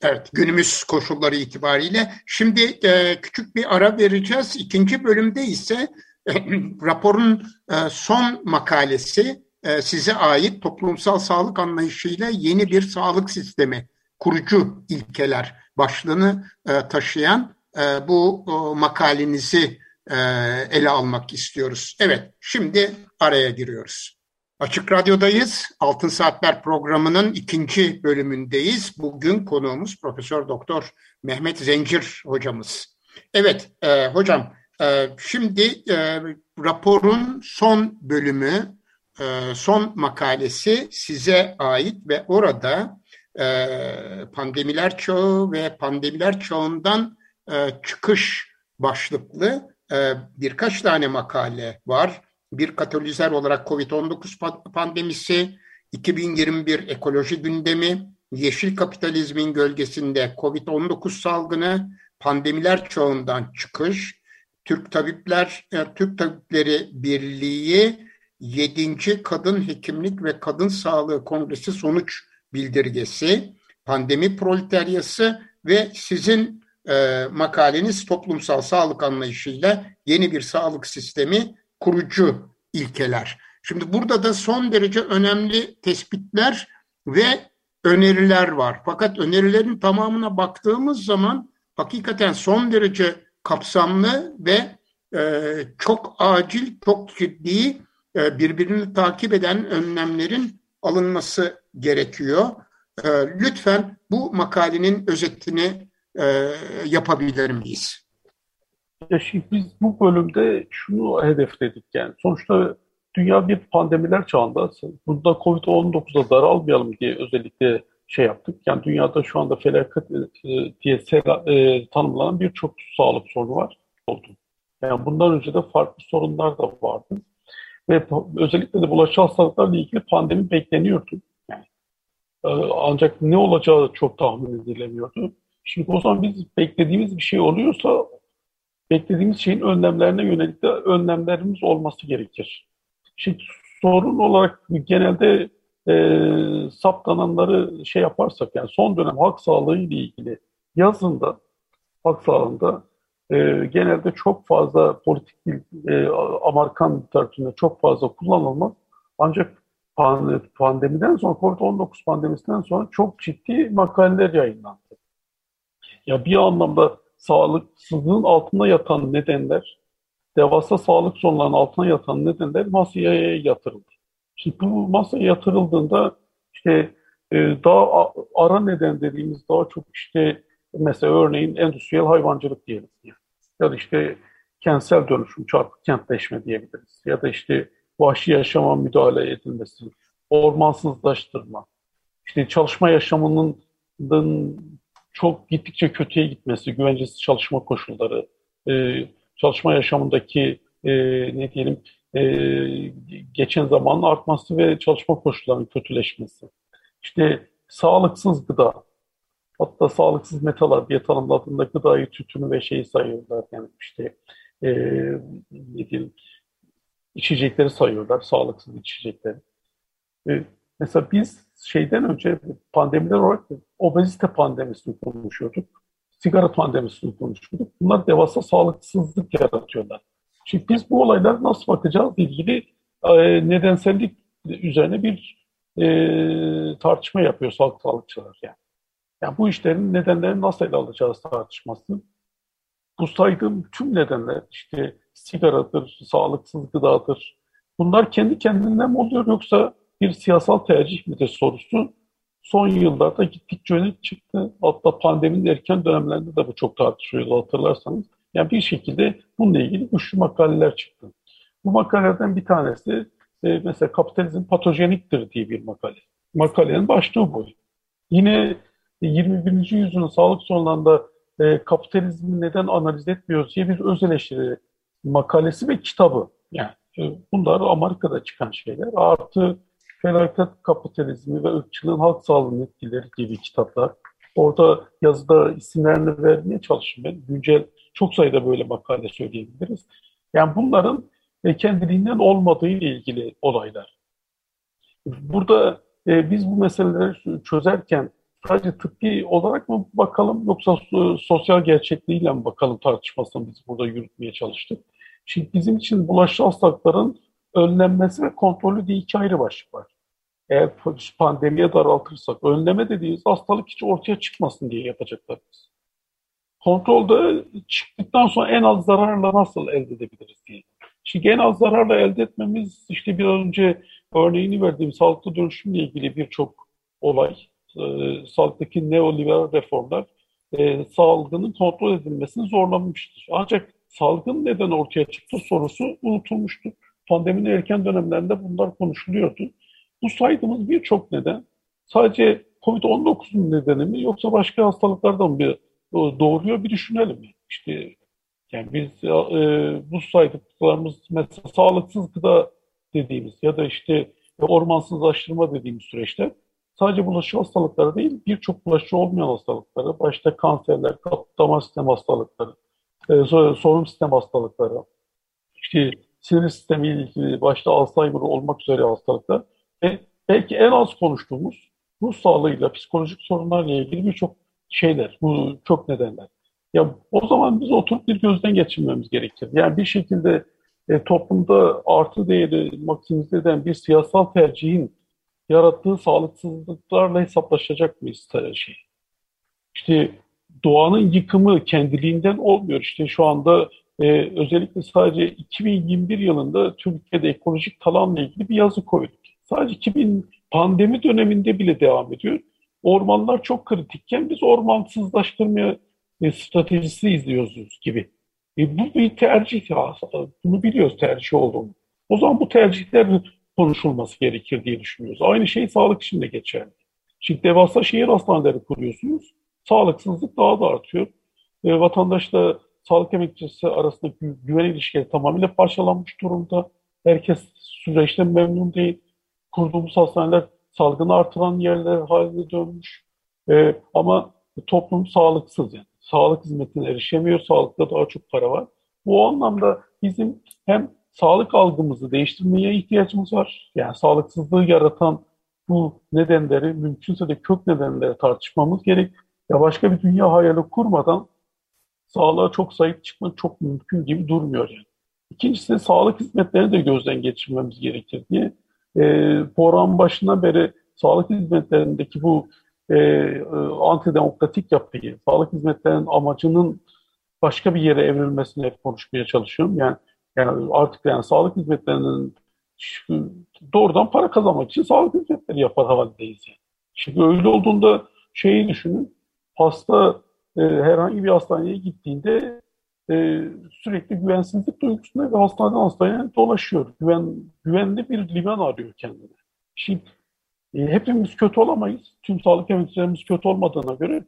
Evet, günümüz koşulları itibariyle. Şimdi e, küçük bir ara vereceğiz. İkinci bölümde ise e, raporun e, son makalesi e, size ait toplumsal sağlık anlayışıyla yeni bir sağlık sistemi, kurucu ilkeler başlığını e, taşıyan e, bu e, makalenizi e, ele almak istiyoruz. Evet, şimdi araya giriyoruz. Açık Radyo'dayız. Altın Saatler programının ikinci bölümündeyiz. Bugün konuğumuz Profesör Doktor Mehmet Zencir hocamız. Evet e, hocam e, şimdi e, raporun son bölümü, e, son makalesi size ait ve orada e, pandemiler çağı ve pandemiler çağından çıkış başlıklı e, birkaç tane makale var bir katalizer olarak COVID-19 pandemisi, 2021 ekoloji gündemi, yeşil kapitalizmin gölgesinde COVID-19 salgını, pandemiler çağından çıkış, Türk Tabipler e, Türk Tabipleri Birliği 7. Kadın Hekimlik ve Kadın Sağlığı Kongresi sonuç bildirgesi, pandemi proletaryası ve sizin e, makaleniz toplumsal sağlık anlayışıyla yeni bir sağlık sistemi kurucu ilkeler. Şimdi burada da son derece önemli tespitler ve öneriler var. Fakat önerilerin tamamına baktığımız zaman hakikaten son derece kapsamlı ve e, çok acil, çok ciddi e, birbirini takip eden önlemlerin alınması gerekiyor. E, lütfen bu makalenin özetini e, yapabilir miyiz? Ya şimdi biz bu bölümde şunu hedefledik yani. Sonuçta dünya bir pandemiler çağında. Burada Covid-19'a daralmayalım diye özellikle şey yaptık. Yani dünyada şu anda felaket e, diye e, tanımlanan birçok sağlık sorunu var. Oldu. Yani bundan önce de farklı sorunlar da vardı. Ve özellikle de bulaşıcı hastalıklarla ilgili pandemi bekleniyordu. Yani, e, ancak ne olacağı çok tahmin edilemiyordu. Şimdi o zaman biz beklediğimiz bir şey oluyorsa beklediğimiz şeyin önlemlerine yönelik de önlemlerimiz olması gerekir. Şimdi sorun olarak genelde e, saptananları şey yaparsak yani son dönem halk sağlığı ile ilgili yazında halk sağlığında e, genelde çok fazla politik e, Amerikan literatüründe çok fazla kullanılmaz. Ancak pandemiden sonra COVID-19 pandemisinden sonra çok ciddi makaleler yayınlandı. Ya bir anlamda sağlıksızlığın altında yatan nedenler, devasa sağlık sorunlarının altına yatan nedenler masaya yatırıldı. Şimdi bu masaya yatırıldığında işte e, daha ara neden dediğimiz daha çok işte mesela örneğin endüstriyel hayvancılık diyelim. Ya da işte kentsel dönüşüm, çarpık kentleşme diyebiliriz. Ya da işte vahşi yaşama müdahale edilmesi, ormansızlaştırma, işte çalışma yaşamının çok gittikçe kötüye gitmesi, güvencesiz çalışma koşulları, e, çalışma yaşamındaki e, ne diyelim e, geçen zamanın artması ve çalışma koşullarının kötüleşmesi. İşte sağlıksız gıda, hatta sağlıksız metalar diye tanımladığında gıdayı, tütünü ve şeyi sayıyorlar. Yani işte e, ne diyelim içecekleri sayıyorlar, sağlıksız içecekleri. E, mesela biz şeyden önce pandemiler olarak obezite pandemisini konuşuyorduk. Sigara pandemisini konuşuyorduk. Bunlar devasa sağlıksızlık yaratıyorlar. Şimdi biz bu olaylar nasıl bakacağız ilgili e, nedensellik üzerine bir e, tartışma yapıyor sağlık sağlıkçılar yani. Yani bu işlerin nedenlerini nasıl ele alacağız tartışması. Bu saydığım tüm nedenler işte sigaradır, sağlıksız gıdadır. Bunlar kendi kendinden mi oluyor yoksa bir siyasal tercih midir sorusu son yıllarda gittikçe öne çıktı. Hatta pandeminin erken dönemlerinde de bu çok tartışılıyordu hatırlarsanız. Yani bir şekilde bununla ilgili güçlü makaleler çıktı. Bu makalelerden bir tanesi e, mesela kapitalizm patojeniktir diye bir makale. Makalenin başlığı bu. Yine 21. yüzyılın sağlık sorunlarında e, kapitalizmi neden analiz etmiyoruz diye bir öz eleştiri makalesi ve kitabı. Yani e, bunlar Amerika'da çıkan şeyler. Artı felaket kapitalizmi ve ırkçılığın halk sağlığının etkileri gibi kitaplar. Orada yazıda isimlerini vermeye çalışın ben. Güncel çok sayıda böyle makale söyleyebiliriz. Yani bunların e, kendiliğinden olmadığı ile ilgili olaylar. Burada e, biz bu meseleleri çözerken sadece tıbbi olarak mı bakalım yoksa sosyal gerçekliğiyle mi bakalım tartışmasını biz burada yürütmeye çalıştık. Şimdi bizim için bulaşıcı hastalıkların önlenmesi ve kontrolü diye iki ayrı başlık var. Eğer pandemiye daraltırsak, önleme dediğimiz hastalık hiç ortaya çıkmasın diye yapacaklarız. Kontrolde çıktıktan sonra en az zararla nasıl elde edebiliriz diye. Şimdi en az zararla elde etmemiz işte bir önce örneğini verdiğim sağlıklı dönüşümle ilgili birçok olay, e, sağlıktaki neoliberal reformlar e, salgının kontrol edilmesini zorlamıştır. Ancak salgın neden ortaya çıktı sorusu unutulmuştur. Pandeminin erken dönemlerinde bunlar konuşuluyordu. Bu saydığımız birçok neden sadece COVID-19'un nedeni mi yoksa başka hastalıklardan mı doğuruyor bir düşünelim. İşte yani biz e, bu saydıklarımız mesela sağlıksız gıda dediğimiz ya da işte ormansızlaştırma dediğimiz süreçte sadece bulaşıcı hastalıkları değil birçok bulaşıcı olmayan hastalıkları, başta kanserler, damar sistem hastalıkları, e, solunum sistem hastalıkları, işte sinir sistemiyle ilgili başta Alzheimer olmak üzere hastalıklar ve belki en az konuştuğumuz ruh sağlığıyla, psikolojik sorunlarla ilgili birçok şeyler, bu çok nedenler. Ya o zaman biz oturup bir gözden geçirmemiz gerekir. Yani bir şekilde e, toplumda artı değeri maksimize eden bir siyasal tercihin yarattığı sağlıksızlıklarla hesaplaşacak mıyız şey? İşte doğanın yıkımı kendiliğinden olmuyor. İşte şu anda e, özellikle sadece 2021 yılında Türkiye'de ekolojik talanla ilgili bir yazı koyduk. Sadece 2000 pandemi döneminde bile devam ediyor. Ormanlar çok kritikken biz ormansızlaştırmaya e, stratejisi izliyoruz gibi. E, bu bir tercih. Bunu biliyoruz tercih olduğunu. O zaman bu tercihler konuşulması gerekir diye düşünüyoruz. Aynı şey sağlık için de geçerli. Şimdi devasa şehir hastaneleri kuruyorsunuz. Sağlıksızlık daha da artıyor. E, vatandaşla sağlık emekçisi arasında güven ilişkileri tamamıyla parçalanmış durumda. Herkes süreçten memnun değil. Kurduğumuz hastaneler salgını artıran yerler haline dönmüş. E, ama toplum sağlıksız yani. Sağlık hizmetine erişemiyor. Sağlıkta daha çok para var. Bu anlamda bizim hem sağlık algımızı değiştirmeye ihtiyacımız var. Yani sağlıksızlığı yaratan bu nedenleri mümkünse de kök nedenleri tartışmamız gerek. Ya başka bir dünya hayali kurmadan sağlığa çok sahip çıkmak çok mümkün gibi durmuyor yani. İkincisi sağlık hizmetlerini de gözden geçirmemiz gerekir diye. E, program başına beri sağlık hizmetlerindeki bu e, e, antidemokratik yapıyı, sağlık hizmetlerinin amacının başka bir yere evrilmesini hep konuşmaya çalışıyorum. Yani yani artık yani sağlık hizmetlerinin doğrudan para kazanmak için sağlık hizmetleri yapar halindeyiz. Yani. Şimdi öyle olduğunda şeyi düşünün, hasta e, herhangi bir hastaneye gittiğinde e, sürekli güvensizlik duygusunda ve hastaneden hastaneye dolaşıyor. Güven, güvenli bir liman arıyor kendine. Şimdi e, hepimiz kötü olamayız. Tüm sağlık emekçilerimiz kötü olmadığına göre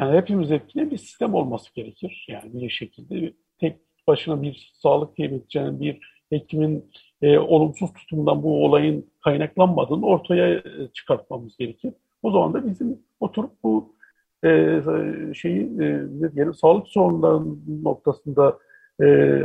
yani hepimiz etkileyen bir sistem olması gerekir. Yani bir şekilde tek başına bir sağlık emekçinin, bir hekimin e, olumsuz tutumundan bu olayın kaynaklanmadığını ortaya e, çıkartmamız gerekir. O zaman da bizim oturup bu e, şeyi e, diyelim sağlık sorunlarının noktasında e,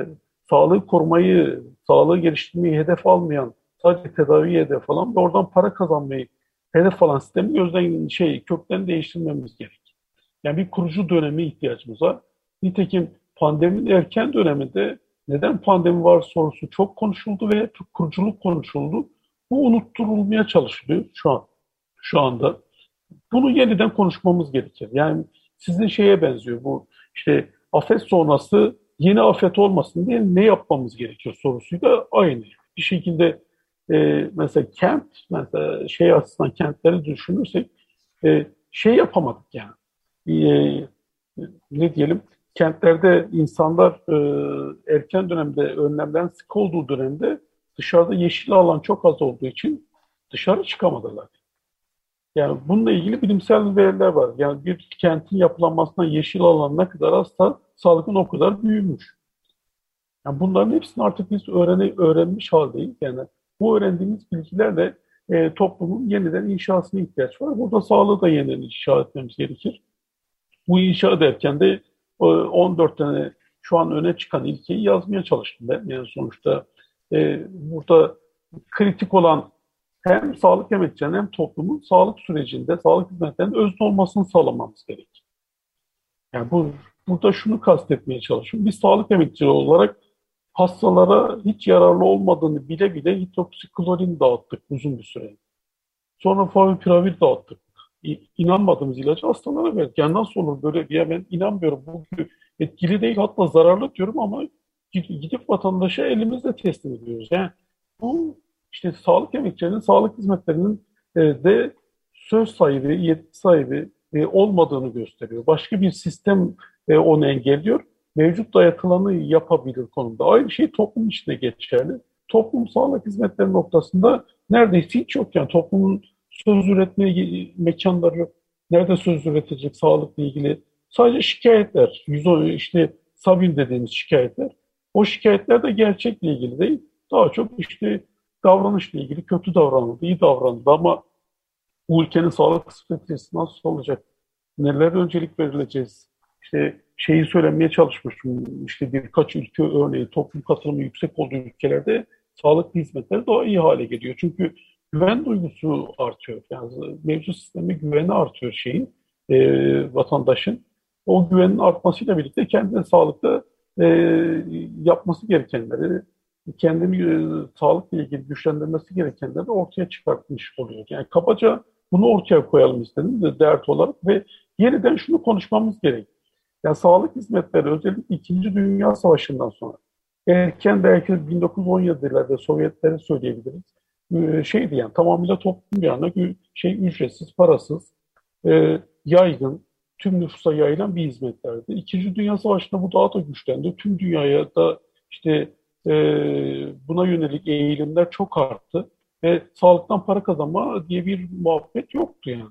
sağlığı korumayı, sağlığı geliştirmeyi hedef almayan, sadece tedavi hedef alan ve oradan para kazanmayı hedef alan sistemi gözden şey kökten değiştirmemiz gerek. Yani bir kurucu dönemi ihtiyacımız var. Nitekim pandeminin erken döneminde neden pandemi var sorusu çok konuşuldu ve kuruculuk konuşuldu. Bu unutturulmaya çalışılıyor şu an şu anda. Bunu yeniden konuşmamız gerekir. Yani sizin şeye benziyor bu işte afet sonrası yeni afet olmasın diye ne yapmamız gerekiyor sorusuyla aynı. Bir şekilde e, mesela kent, mesela şey açısından kentleri düşünürsek e, şey yapamadık yani. E, ne diyelim kentlerde insanlar e, erken dönemde önlemlerin sık olduğu dönemde dışarıda yeşil alan çok az olduğu için dışarı çıkamadılar. Yani bununla ilgili bilimsel veriler var. Yani bir kentin yapılanmasına yeşil alan ne kadar azsa salgın o kadar büyümüş. Yani bunların hepsini artık biz öğreni, öğrenmiş haldeyiz. Yani bu öğrendiğimiz bilgilerle e, toplumun yeniden inşasına ihtiyaç var. Burada sağlığı da yeniden inşa etmemiz gerekir. Bu inşa ederken de 14 tane şu an öne çıkan ilkeyi yazmaya çalıştım ben. Yani sonuçta e, burada kritik olan hem sağlık emekçilerinin hem toplumun sağlık sürecinde sağlık hizmetlerinin özne olmasını sağlamamız gerek. Yani bu, burada şunu kastetmeye çalışıyorum. Biz sağlık emekçileri olarak hastalara hiç yararlı olmadığını bile bile hidroksikloroin dağıttık uzun bir süre. Sonra favipiravir dağıttık. İnanmadığımız ilacı hastalara verdik. Yani nasıl olur böyle diye ben inanmıyorum. Bu etkili değil hatta zararlı diyorum ama gidip vatandaşa elimizle teslim ediyoruz. Yani bu işte sağlık emekçilerinin sağlık hizmetlerinin e, de söz sahibi, yetki sahibi e, olmadığını gösteriyor. Başka bir sistem e, onu engelliyor. Mevcut dayatılanı yapabilir konumda. Aynı şey toplum içinde geçerli. Toplum sağlık hizmetleri noktasında neredeyse hiç yok. Yani toplumun söz üretme mekanları yok. Nerede söz üretecek sağlıkla ilgili? Sadece şikayetler. Yüz, işte Sabin dediğimiz şikayetler. O şikayetler de gerçekle ilgili değil. Daha çok işte davranışla ilgili kötü davranıldı, iyi davranıldı ama ülkenin sağlık stratejisi nasıl olacak? Neler öncelik verileceğiz? İşte şeyi söylemeye çalışmıştım. İşte birkaç ülke örneği toplum katılımı yüksek olduğu ülkelerde sağlık hizmetleri daha iyi hale geliyor. Çünkü güven duygusu artıyor. Yani mevcut sisteme güveni artıyor şeyin, e, vatandaşın. O güvenin artmasıyla birlikte kendine sağlıklı e, yapması gerekenleri, kendini e, sağlıkla ilgili güçlendirmesi gerekenleri ortaya çıkartmış oluyor. Yani kabaca bunu ortaya koyalım istedim de dert olarak ve yeniden şunu konuşmamız gerek. Yani sağlık hizmetleri özellikle İkinci Dünya Savaşı'ndan sonra erken belki 1917'lerde Sovyetleri söyleyebiliriz. Ee, şeydi yani tamamıyla toplum bir anda şey ücretsiz, parasız, e, yaygın, tüm nüfusa yayılan bir hizmetlerdi. İkinci Dünya Savaşı'nda bu daha da güçlendi. Tüm dünyaya da işte e, buna yönelik eğilimler çok arttı ve sağlıktan para kazanma diye bir muhabbet yoktu yani.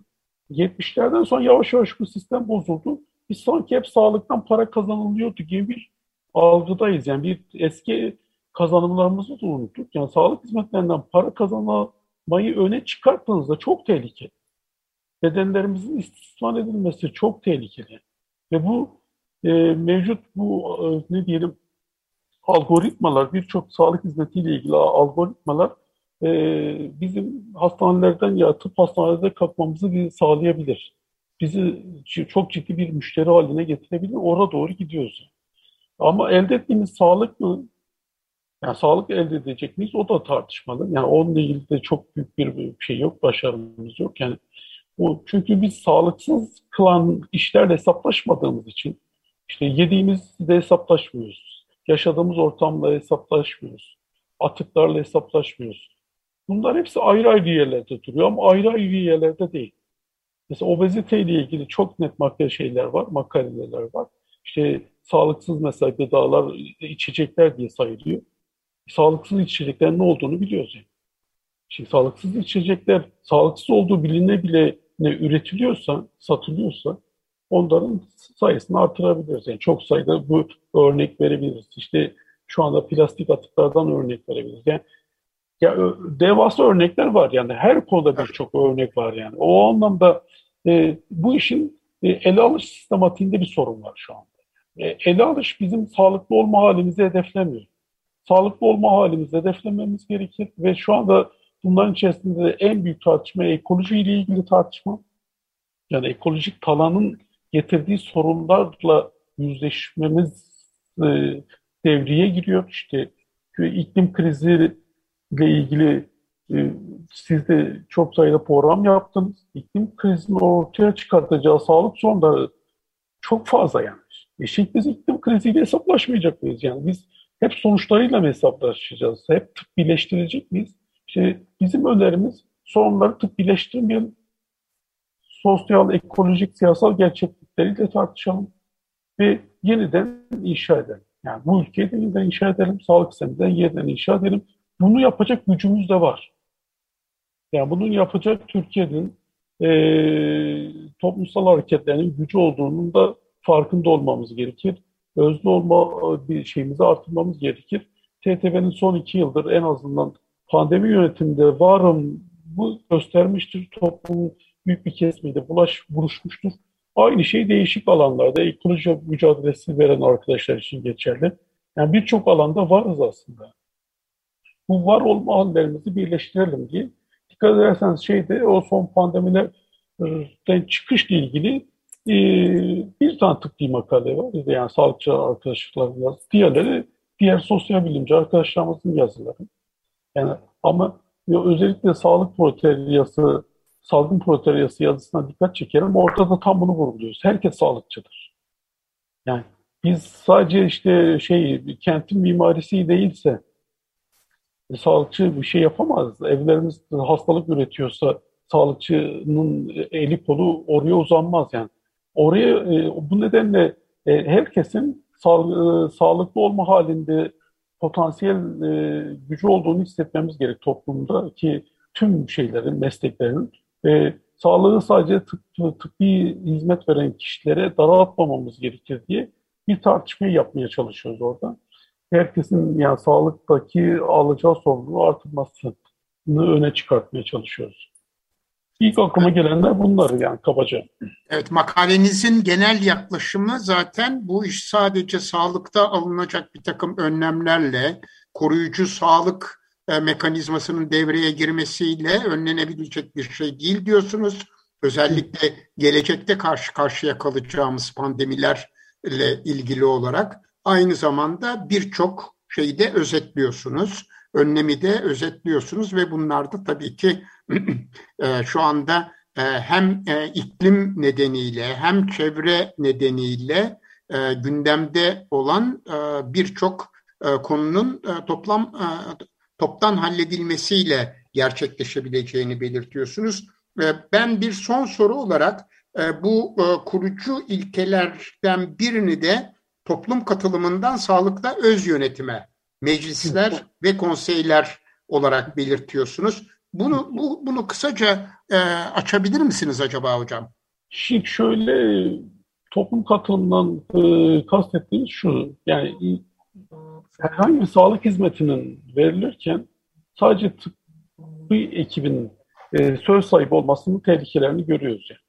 70'lerden sonra yavaş yavaş bu sistem bozuldu. Biz sanki hep sağlıktan para kazanılıyordu gibi bir algıdayız. Yani bir eski kazanımlarımızı da unuttuk. Yani sağlık hizmetlerinden para kazanmayı öne çıkarttığınızda çok tehlikeli. Bedenlerimizin istismar edilmesi çok tehlikeli. Ve bu e, mevcut bu e, ne diyelim algoritmalar, birçok sağlık hizmetiyle ilgili algoritmalar e, bizim hastanelerden ya tıp hastanelerde kalkmamızı sağlayabilir. Bizi çok ciddi bir müşteri haline getirebilir. Orada doğru gidiyoruz. Ama elde ettiğimiz sağlık mı? Yani sağlık elde edecek miyiz? O da tartışmalı. Yani onunla ilgili de çok büyük bir şey yok, başarımız yok. Yani o, çünkü biz sağlıksız kılan işlerle hesaplaşmadığımız için işte yediğimizde hesaplaşmıyoruz yaşadığımız ortamla hesaplaşmıyoruz. Atıklarla hesaplaşmıyoruz. Bunlar hepsi ayrı ayrı yerlerde duruyor ama ayrı ayrı yerlerde değil. Mesela obezite ile ilgili çok net makale şeyler var, makaleler var. İşte sağlıksız mesela gıdalar, içecekler diye sayılıyor. Sağlıksız içeceklerin ne olduğunu biliyoruz yani. Şimdi sağlıksız içecekler, sağlıksız olduğu biline bile ne üretiliyorsa, satılıyorsa onların sayısını artırabiliriz. Yani çok sayıda bu örnek verebiliriz. İşte şu anda plastik atıklardan örnek verebiliriz. Yani ya, devasa örnekler var yani her konuda birçok örnek var yani. O anlamda e, bu işin e, ele alış sistematiğinde bir sorun var şu anda. E, ele alış bizim sağlıklı olma halimizi hedeflemiyor. Sağlıklı olma halimizi hedeflememiz gerekir ve şu anda bunların içerisinde en büyük tartışma ekoloji ile ilgili tartışma. Yani ekolojik talanın getirdiği sorunlarla yüzleşmemiz e, devreye giriyor. İşte iklim krizi ile ilgili e, siz de çok sayıda program yaptınız. İklim krizinin ortaya çıkartacağı sağlık sorunları çok fazla yani. E şimdi biz iklim kriziyle hesaplaşmayacak mıyız? Yani biz hep sonuçlarıyla mı hesaplaşacağız? Hep tıp birleştirecek miyiz? İşte bizim önerimiz sorunları tıp birleştirmeyelim. Sosyal, ekolojik, siyasal gerçeklikleriyle tartışalım ve yeniden inşa edelim. Yani bu ülkeyi de yeniden inşa edelim, sağlık sisteminden yeniden inşa edelim. Bunu yapacak gücümüz de var. Yani bunun yapacak Türkiye'nin e, toplumsal hareketlerinin gücü olduğunun da farkında olmamız gerekir. Özlü olma bir şeyimizi artırmamız gerekir. TTV'nin son iki yıldır en azından pandemi yönetiminde varım bu göstermiştir. Toplumun büyük bir kesimiyle bulaş, buluşmuştur. Aynı şey değişik alanlarda ekoloji mücadelesi veren arkadaşlar için geçerli. Yani birçok alanda varız aslında. Bu var olma hallerimizi birleştirelim diye. Dikkat ederseniz şeyde o son pandemilerden çıkışla ilgili e, bir tane tıbbi makale var. Yani sağlıkçı arkadaşlarımız yaz. Diğerleri diğer sosyal bilimci arkadaşlarımızın yazıları. Yani ama ya özellikle sağlık proteryası salgın proteryası yazısına dikkat çekerim. Orada da tam bunu vurguluyoruz. Herkes sağlıkçıdır. Yani biz sadece işte şey kentin mimarisi değilse e, sağlıkçı bir şey yapamaz. Evlerimiz hastalık üretiyorsa sağlıkçının eli kolu oraya uzanmaz yani. Oraya e, bu nedenle e, herkesin sağ, e, sağlıklı olma halinde potansiyel e, gücü olduğunu hissetmemiz gerek toplumda ki tüm şeylerin, mesleklerin e, sağlığı sadece tıp, tıbbi hizmet veren kişilere daraltmamamız gerekir diye bir tartışmayı yapmaya çalışıyoruz orada. Herkesin yani sağlıktaki alacağı sorumluluğu artırmasını öne çıkartmaya çalışıyoruz. İlk aklıma gelenler bunlar yani kabaca. Evet makalenizin genel yaklaşımı zaten bu iş sadece sağlıkta alınacak bir takım önlemlerle koruyucu sağlık mekanizmasının devreye girmesiyle önlenebilecek bir şey değil diyorsunuz. Özellikle gelecekte karşı karşıya kalacağımız pandemilerle ilgili olarak aynı zamanda birçok şeyi de özetliyorsunuz. Önlemi de özetliyorsunuz ve bunlar da tabii ki e, şu anda e, hem iklim nedeniyle hem çevre nedeniyle gündemde olan birçok konunun toplam toptan halledilmesiyle gerçekleşebileceğini belirtiyorsunuz. Ben bir son soru olarak e, bu e, kurucu ilkelerden birini de toplum katılımından sağlıkta öz yönetime, meclisler ve konseyler olarak belirtiyorsunuz. Bunu bu, bunu kısaca e, açabilir misiniz acaba hocam? Şimdi şöyle toplum katılımından e, kastettiğimiz şu yani herhangi bir sağlık hizmetinin verilirken sadece tıbbi ekibin e, söz sahibi olmasının tehlikelerini görüyoruz. Yani.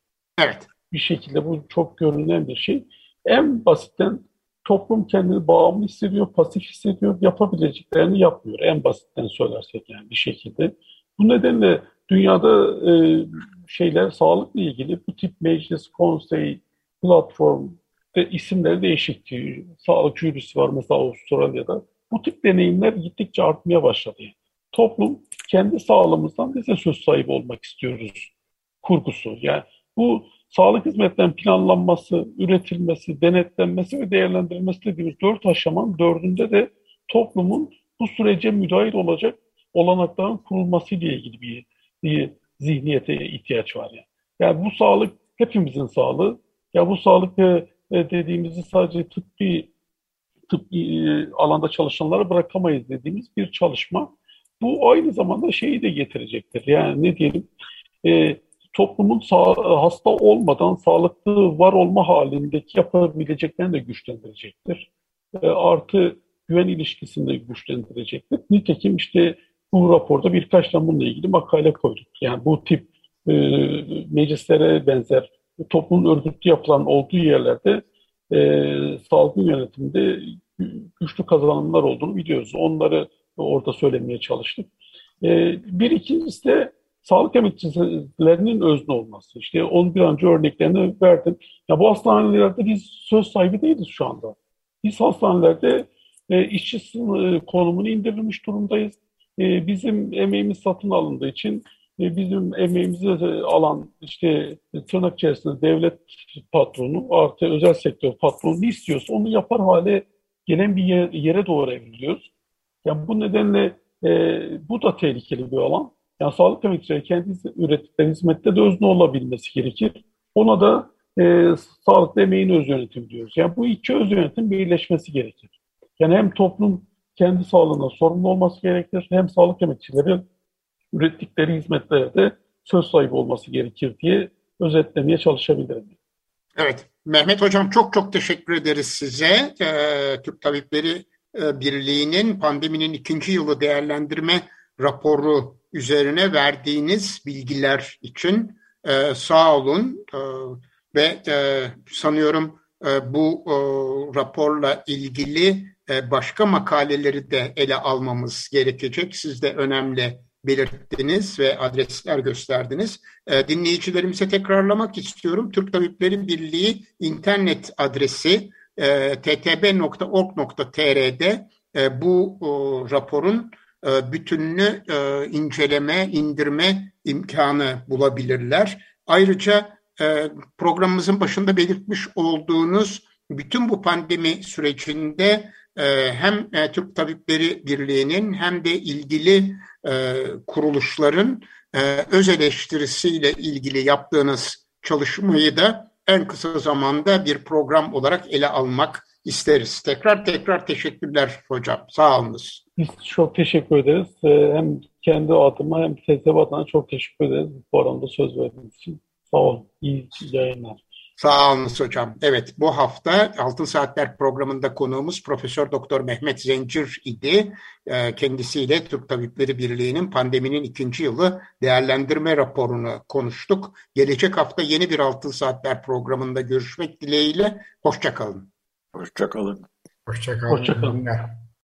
Evet. Bir şekilde bu çok görünen bir şey. En basitten toplum kendini bağımlı hissediyor, pasif hissediyor, yapabileceklerini yapmıyor. En basitten söylersek yani bir şekilde. Bu nedenle dünyada e, şeyler sağlıkla ilgili bu tip meclis, konsey, platform, de isimleri değişik. Sağlık jürisi var mesela Avustralya'da. Bu tip deneyimler gittikçe artmaya başladı. Toplum kendi sağlığımızdan bize söz sahibi olmak istiyoruz kurgusu. Yani bu sağlık hizmetlerinin planlanması, üretilmesi, denetlenmesi ve değerlendirilmesi dediğimiz dört aşamanın dördünde de toplumun bu sürece müdahil olacak olanakların kurulması ile ilgili bir, bir zihniyete ihtiyaç var. Yani. yani bu sağlık hepimizin sağlığı. Ya bu sağlık e, dediğimizi sadece tıbbi tıbbi e, alanda çalışanlara bırakamayız dediğimiz bir çalışma. Bu aynı zamanda şeyi de getirecektir. Yani ne diyelim e, toplumun sağ, hasta olmadan sağlıklı var olma halindeki yapabileceklerini de güçlendirecektir. E, artı güven ilişkisini de güçlendirecektir. Nitekim işte bu raporda birkaç tane bununla ilgili makale koyduk. Yani bu tip e, meclislere benzer toplumun örgütlü yapılan olduğu yerlerde e, salgın yönetiminde güçlü kazanımlar olduğunu biliyoruz. Onları orada söylemeye çalıştık. E, bir ikincisi de sağlık emekçilerinin özne olması. İşte onu bir önce örneklerini verdim. Ya bu hastanelerde biz söz sahibi değiliz şu anda. Biz hastanelerde e, işçi konumunu indirilmiş durumdayız. E, bizim emeğimiz satın alındığı için e, bizim emeğimizi alan işte tırnak içerisinde devlet patronu artı özel sektör patronu ne istiyorsa onu yapar hale gelen bir yere doğru evriliyoruz. Yani bu nedenle e, bu da tehlikeli bir alan. Yani sağlık emekçileri kendi ürettikleri hizmette de özne olabilmesi gerekir. Ona da e, sağlıklı emeğin öz yönetimi diyoruz. Yani bu iki öz yönetim birleşmesi gerekir. Yani hem toplum kendi sağlığına sorumlu olması gerekir, hem sağlık emekçileri ürettikleri hizmetlerde söz sahibi olması gerekir diye özetlemeye çalışabilirim. Evet, Mehmet Hocam çok çok teşekkür ederiz size. Ee, Türk Tabipleri e, Birliği'nin pandeminin ikinci yılı değerlendirme raporu üzerine verdiğiniz bilgiler için e, sağ olun. E, ve e, sanıyorum e, bu e, raporla ilgili e, başka makaleleri de ele almamız gerekecek. Siz de önemli belirttiniz ve adresler gösterdiniz. E, dinleyicilerimize tekrarlamak istiyorum. Türk Tabipleri Birliği internet adresi e, ttb.org.tr'de e, bu raporun e, bütününü e, inceleme, indirme imkanı bulabilirler. Ayrıca programımızın başında belirtmiş olduğunuz bütün bu pandemi sürecinde hem Türk Tabipleri Birliği'nin hem de ilgili e, kuruluşların öz eleştirisiyle ilgili yaptığınız çalışmayı da en kısa zamanda bir program olarak ele almak isteriz. Tekrar tekrar teşekkürler hocam. Sağ olunuz. Biz çok teşekkür ederiz. Hem kendi adıma hem TSB adına çok teşekkür ederiz. Bu aranda söz verdiğiniz için. Sağ olun. İyi yayınlar. Sağ olun hocam. Evet bu hafta Altın Saatler programında konuğumuz Profesör Doktor Mehmet Zencir idi. Ee, kendisiyle Türk Tabipleri Birliği'nin pandeminin ikinci yılı değerlendirme raporunu konuştuk. Gelecek hafta yeni bir Altın Saatler programında görüşmek dileğiyle. Hoşçakalın. Hoşçakalın. Hoşçakalın. Hoşçakalın.